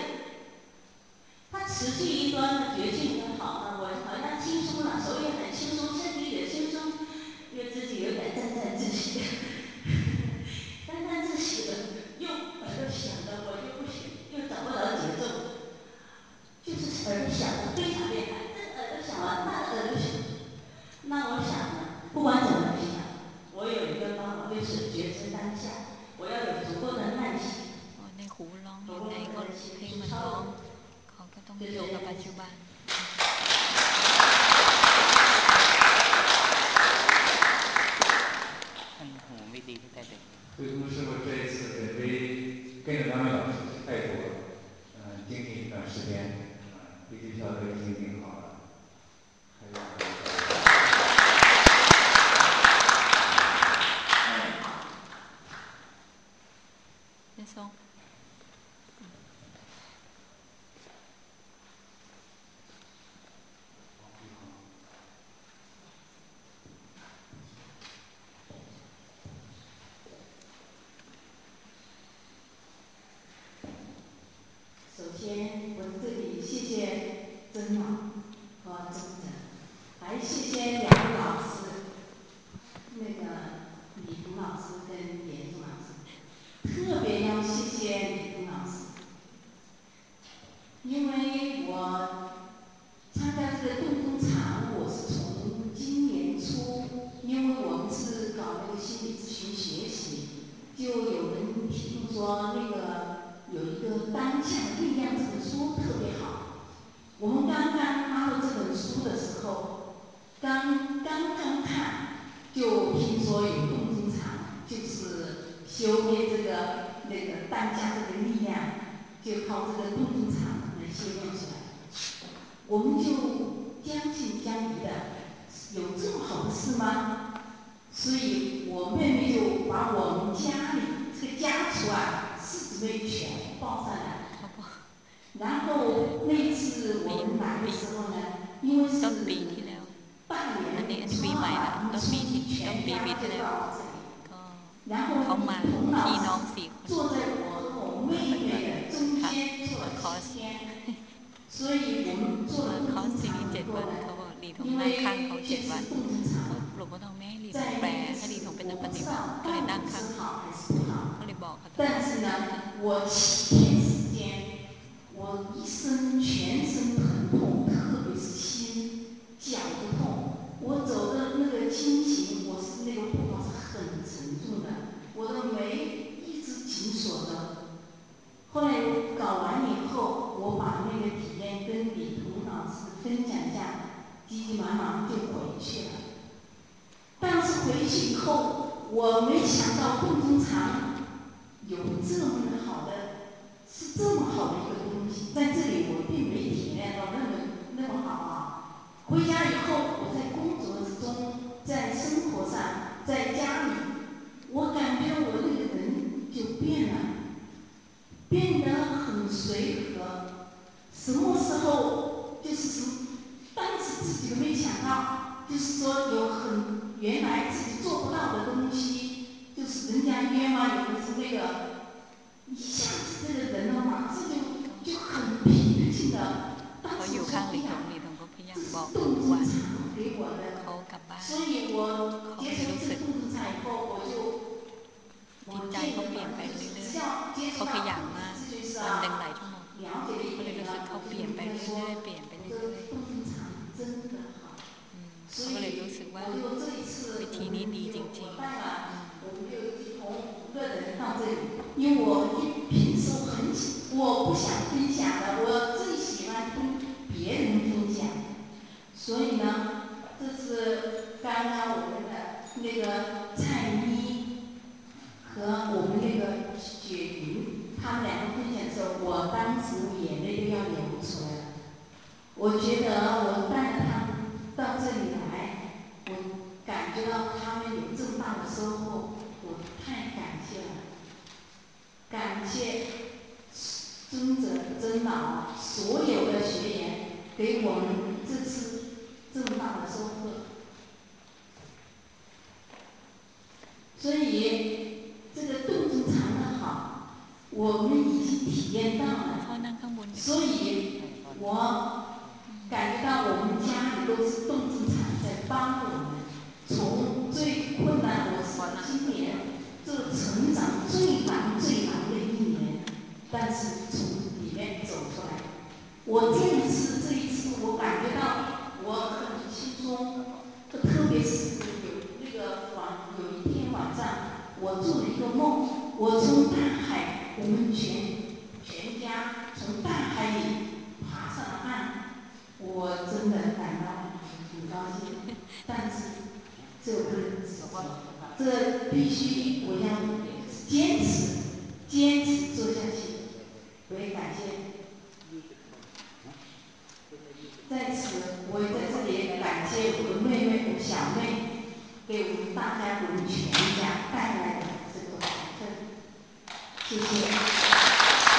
它持续一段呢，觉性也好呢，我好像轻松了，手也很轻松，身体也轻松，因为自己有点沾沾自喜，因为我平时很我不想分享的，我最喜欢听别人分享，所以呢，这是刚刚我们的那个蔡妮和我们那个雪云，他们两个分享的时候，我当时眼泪都要流出来了。我觉得我带着他们到这里来，我感觉到他们有这么大的收获，我太感谢了。谢尊者尊老所有的学员给我们这次这么大的收获。所以这个动子禅的好，我们已经体验到了。所以我感觉到我们家里都是动作禅在帮我们，从最困难的时候，今年这成长最难最难的一。但是从里面走出来。我这一次这一次，我感觉到我很轻松，特别是有那个晚有一天晚上，我做了一个梦，我从大海，我们全全家从大海里爬上了岸，我真的感到很高兴。但是这不能指望，这必须我要坚持，坚持做下去。我也感谢。在此，我也在这里感谢我的妹妹，小妹，给我们大家我们全家带来的这个福分，谢谢。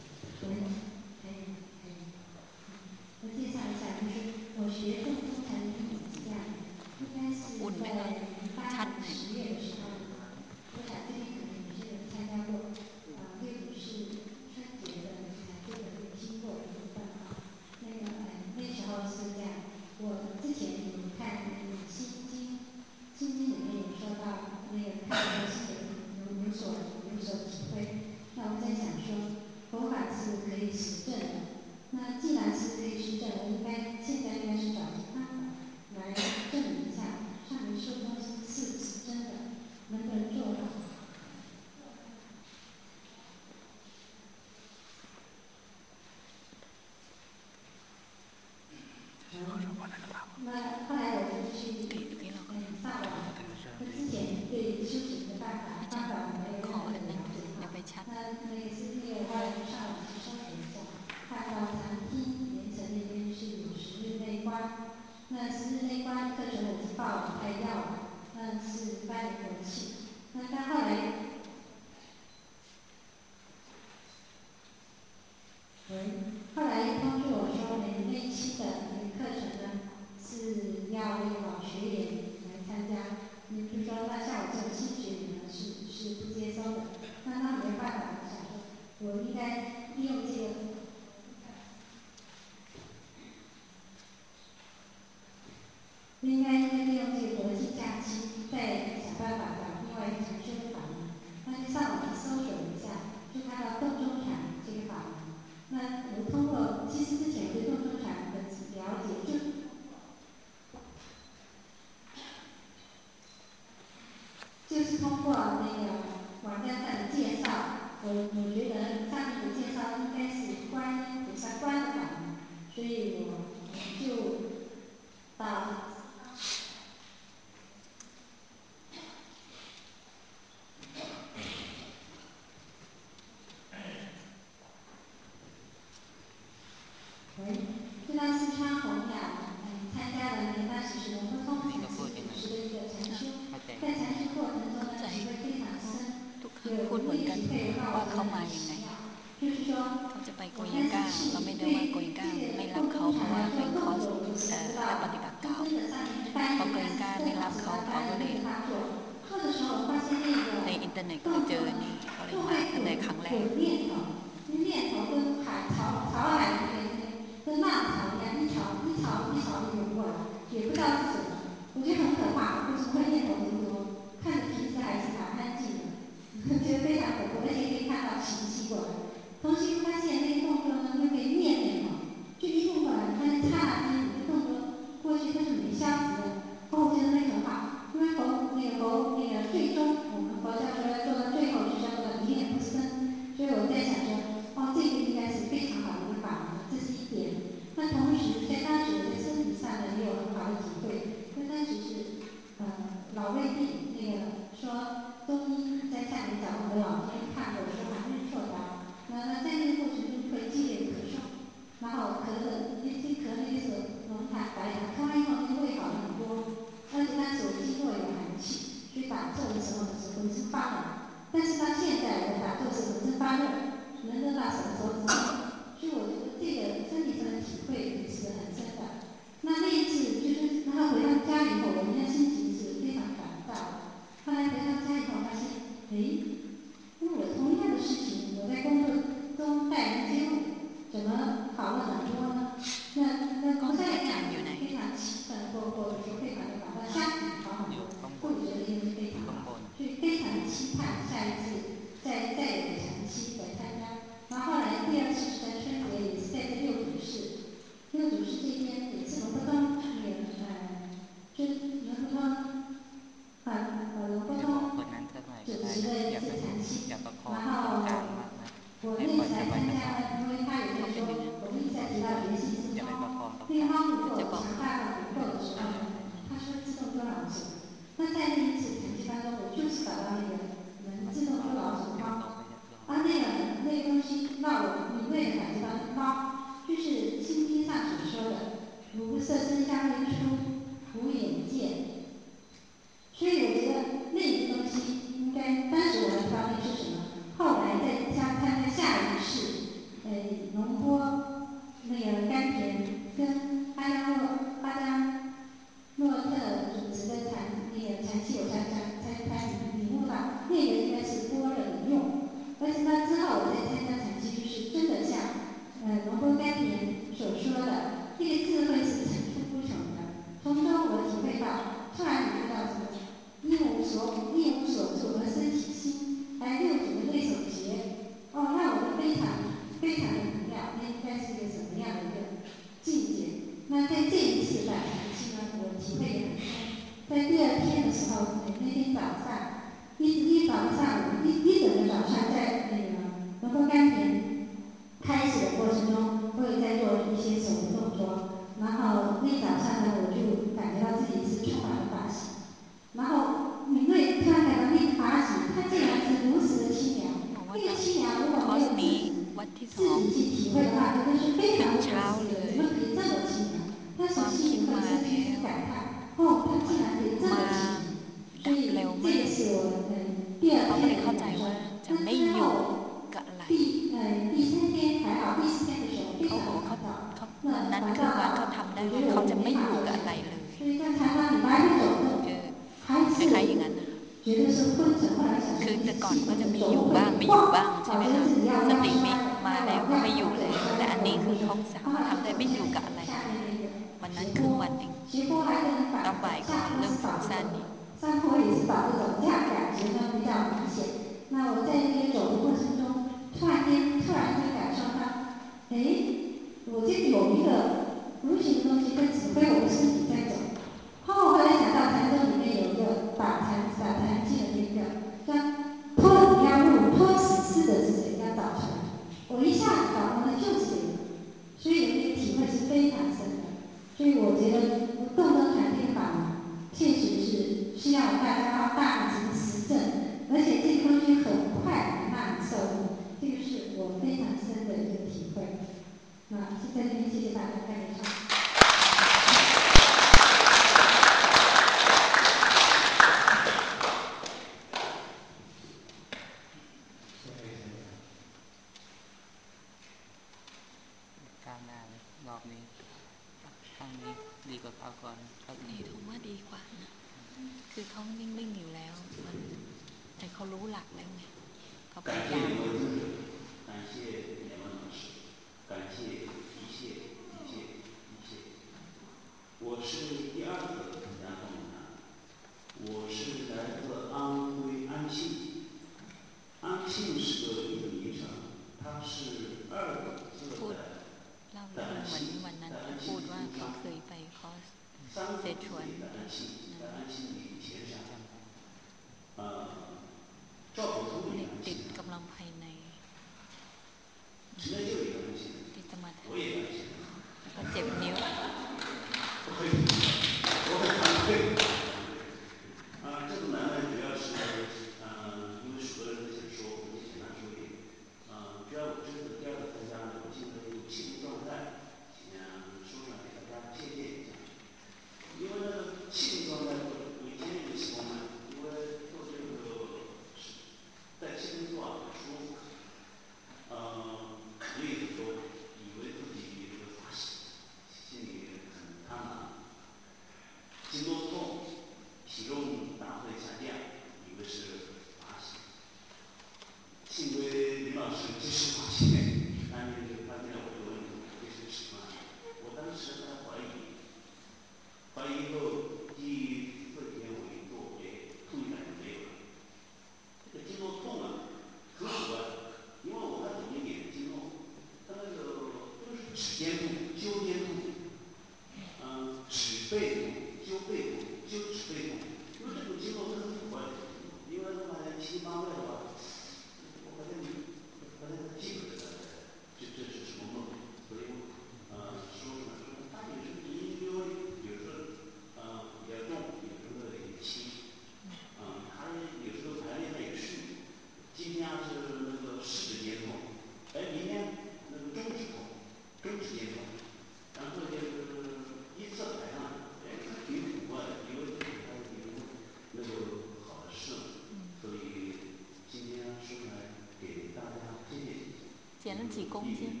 减了几公斤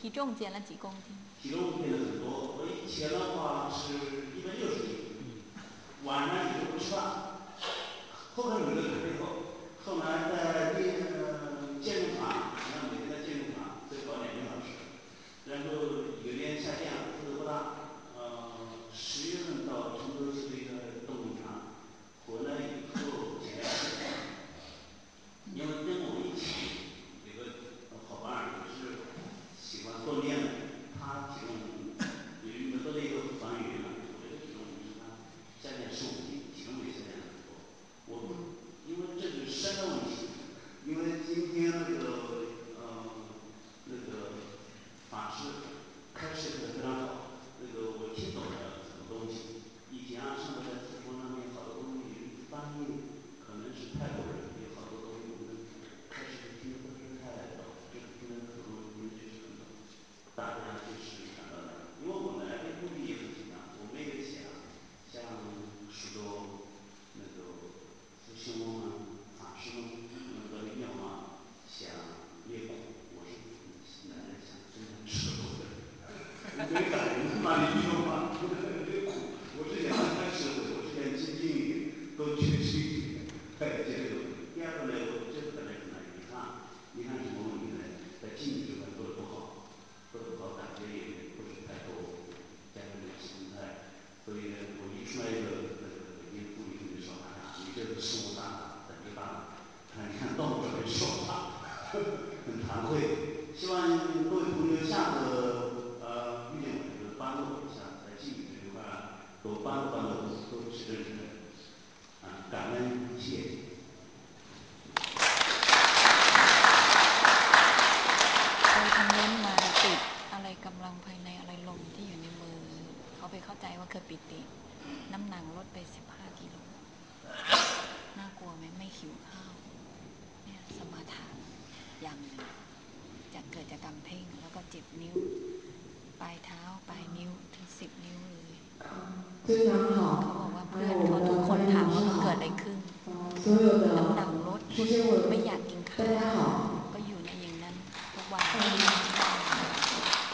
体重减了几公斤。体重减了很多我以前的话是一百六十斤晚上你就不吃饭后面有一个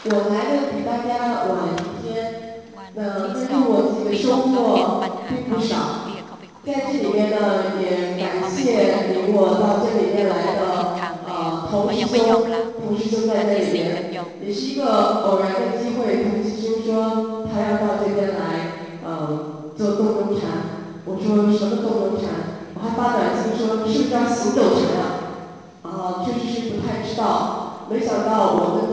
我来呢，比大家晚一天。那关于我自己的收获并不少。在这里面呢，也感谢你我到这里面来的呃同师兄，同师兄在这里面。也是一个偶然的机会，同师兄说他要到这边来呃做动工产。我说什么动工产？我还发短信说是不是要行走船啊？啊，确实是不太知道，没想到我们。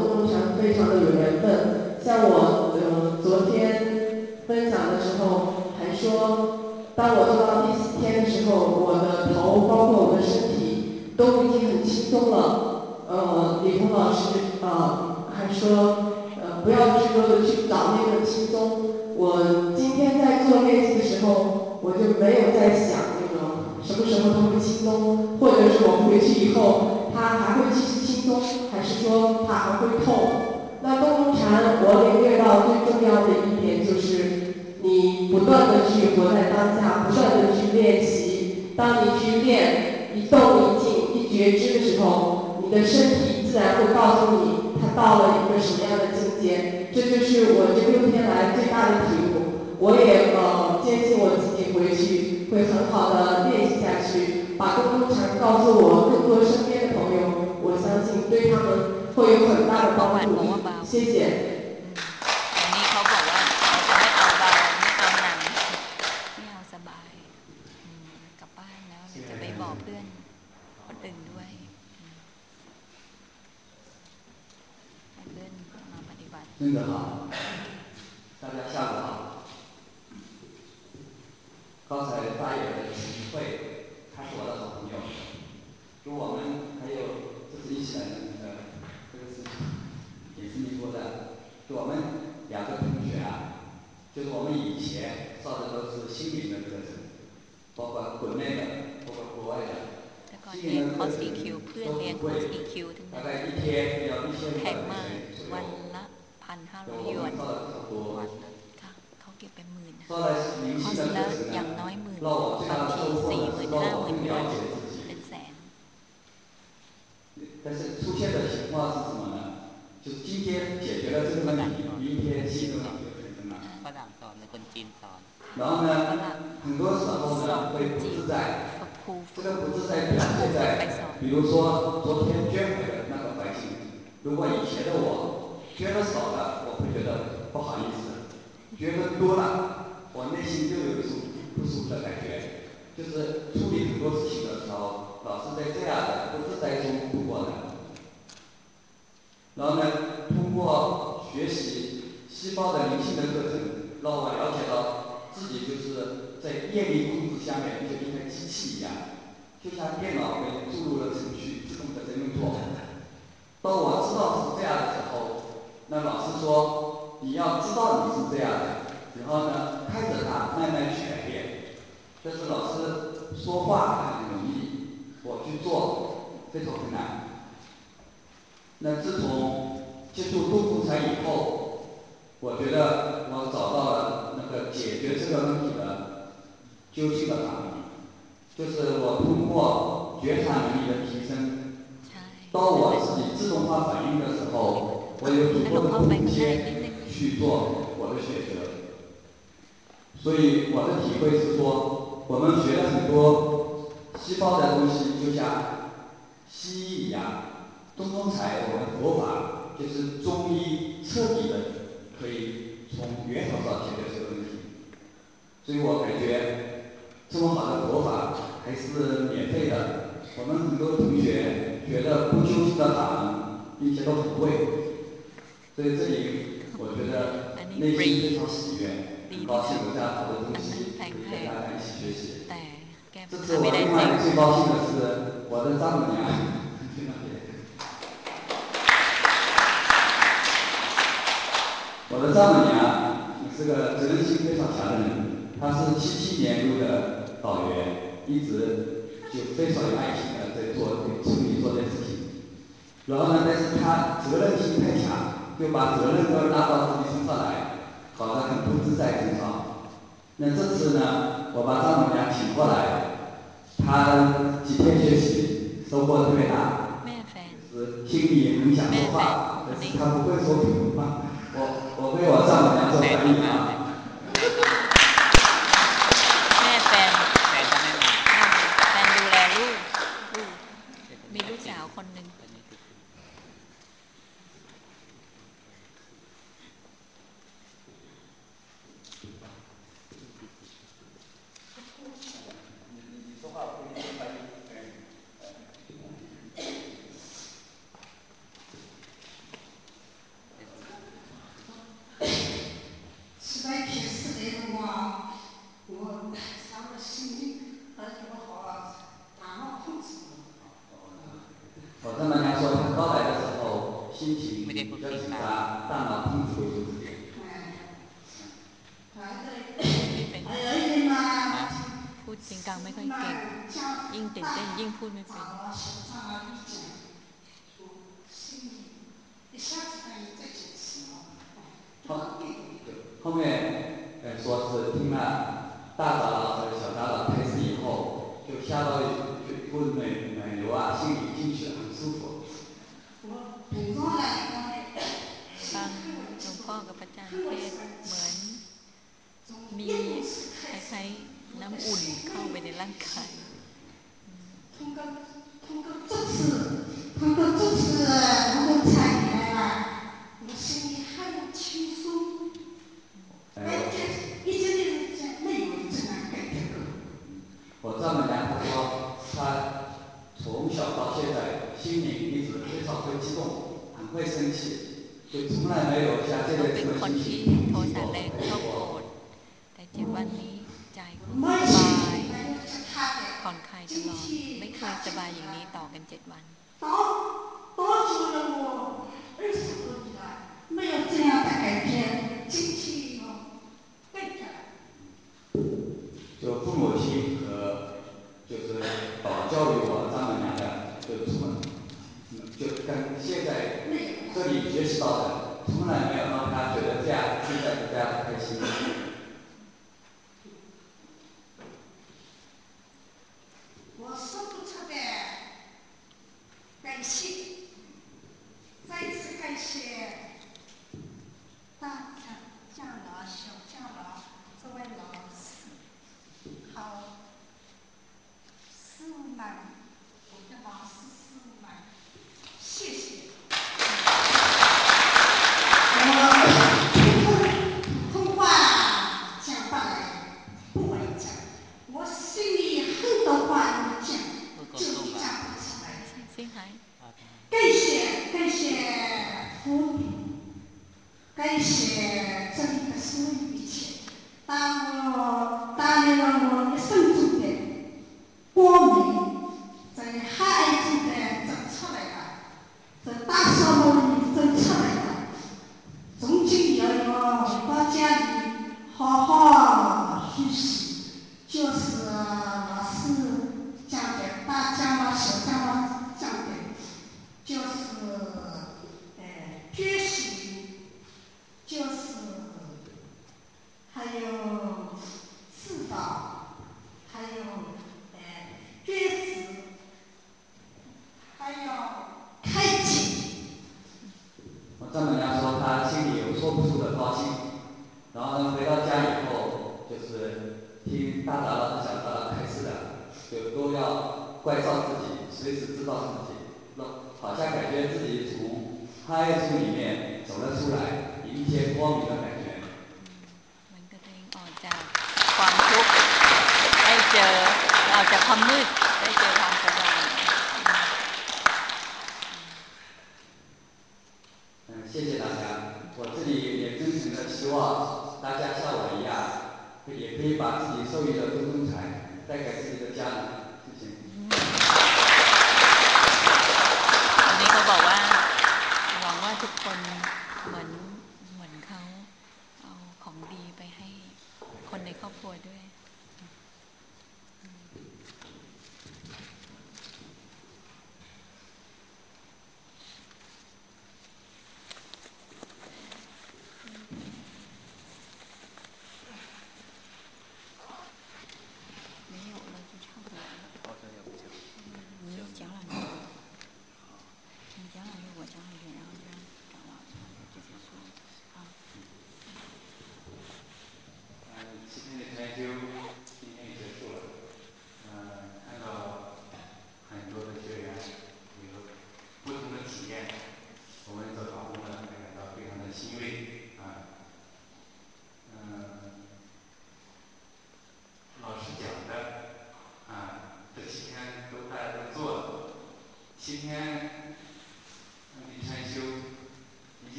非常的有缘分。像我呃昨天分享的时候还说。当我做到第四天的时候，我的头包括我的身体都已经很轻松了。呃，李红老师呃还说，呃不要执着的去找那个轻松。我今天在做练习的时候，我就没有在想那个什么时候它会轻松，或者是我回去以后他还会继续轻松，还是说他还会痛。那动中禅我领略到最重要的一点就是。你不断的去活在当下，不断的去练习。当你去练一动一静一觉知的时候，你的身体自然会告诉你，它到了一个什么样的境界。这就是我这六天来最大的体悟。我也呃坚信我自己回去会很好的练习下去，把更多禅告诉我更多身边的朋友，我相信对他们会有很大的帮助。谢谢。 อันนี้เขาบอกว่าเขาจะไม่เอาเบาไม่เอาหนังไม่เอาสบายอืมกลับบ้านแล้วเดี๋ยวจะไปบอกเพื่อนคนอื่นด้วยอืมให้เพื่อนมาปฏิบัติ 真的好，大家下午好。刚才大爷的体会，他是我的好朋友，就我们还有这次一起来的那个，这个是 也是你说的，就我们两个同学啊，就是我们以前上的都是心灵的课程，包括国内的，包括国外的。 แต่ก่อนเรียนคอร์ส EQ เพื่อนเรียนคอร์ส EQ ทั้งนั้นแพงมากวันละพันห้าร้อยหยวนวันละค่ะเขาเก็บไปหมื่นนะคอร์สละอย่างน้อยหมื่นบางทีสี่หมื่นห้าหมื่นหยวนเป็นแสน 但是出现的情况是什么呢？ 就今天解决了这个问题明天新的问题然后呢很多时候呢会不自在这个不自在表现在比如说昨天捐款的那个环境如果以前的我捐的少了我会觉得不好意思捐的多了我内心就有一种不舒服的感觉就是处理很多事情的时候老是在这样的不自在中然后呢，通过学习细胞的灵性的课程，让我了解到自己就是在电力控制下面就跟台机器一样，就像电脑被注入了程序，自动的在运作。当我知道是这样的时候，那老师说你要知道你是这样的，然后呢看着它慢慢去改变。但是老师说话很容易，我去做非常困难。那自从接触动中禅以后，我觉得我找到了那个解决这个问题的究竟的法门，就是我通过觉察能力的提升，当我自己自动化反应的时候，我有足够的空间去做我的选择。所以我的体会是说，我们学了很多西方的东西，就像西医一样。中方才，我们国法就是中医彻底的可以从源头上解决这个问题。所以我感觉这么好的国法还是免费的，我们很多同学觉得不休息的打，一切都很贵。所以这里我觉得内心非常喜悦，很高兴有这样好的东西可以跟大家一起学习。这次我另外最高兴的是我的丈母娘。我的丈母娘是个责任心非常强的人，她是七七年入的导员，一直就非常有爱心的在做在处理做这事情。然后呢，但是她责任心太强，就把责任都拉到自己身上来，搞得很不自在身上。那这次呢，我把丈母娘请过来，她几天学习收获特别大，是心里很想说话，但是她不会说普通话。我对我丈母娘做翻译啊。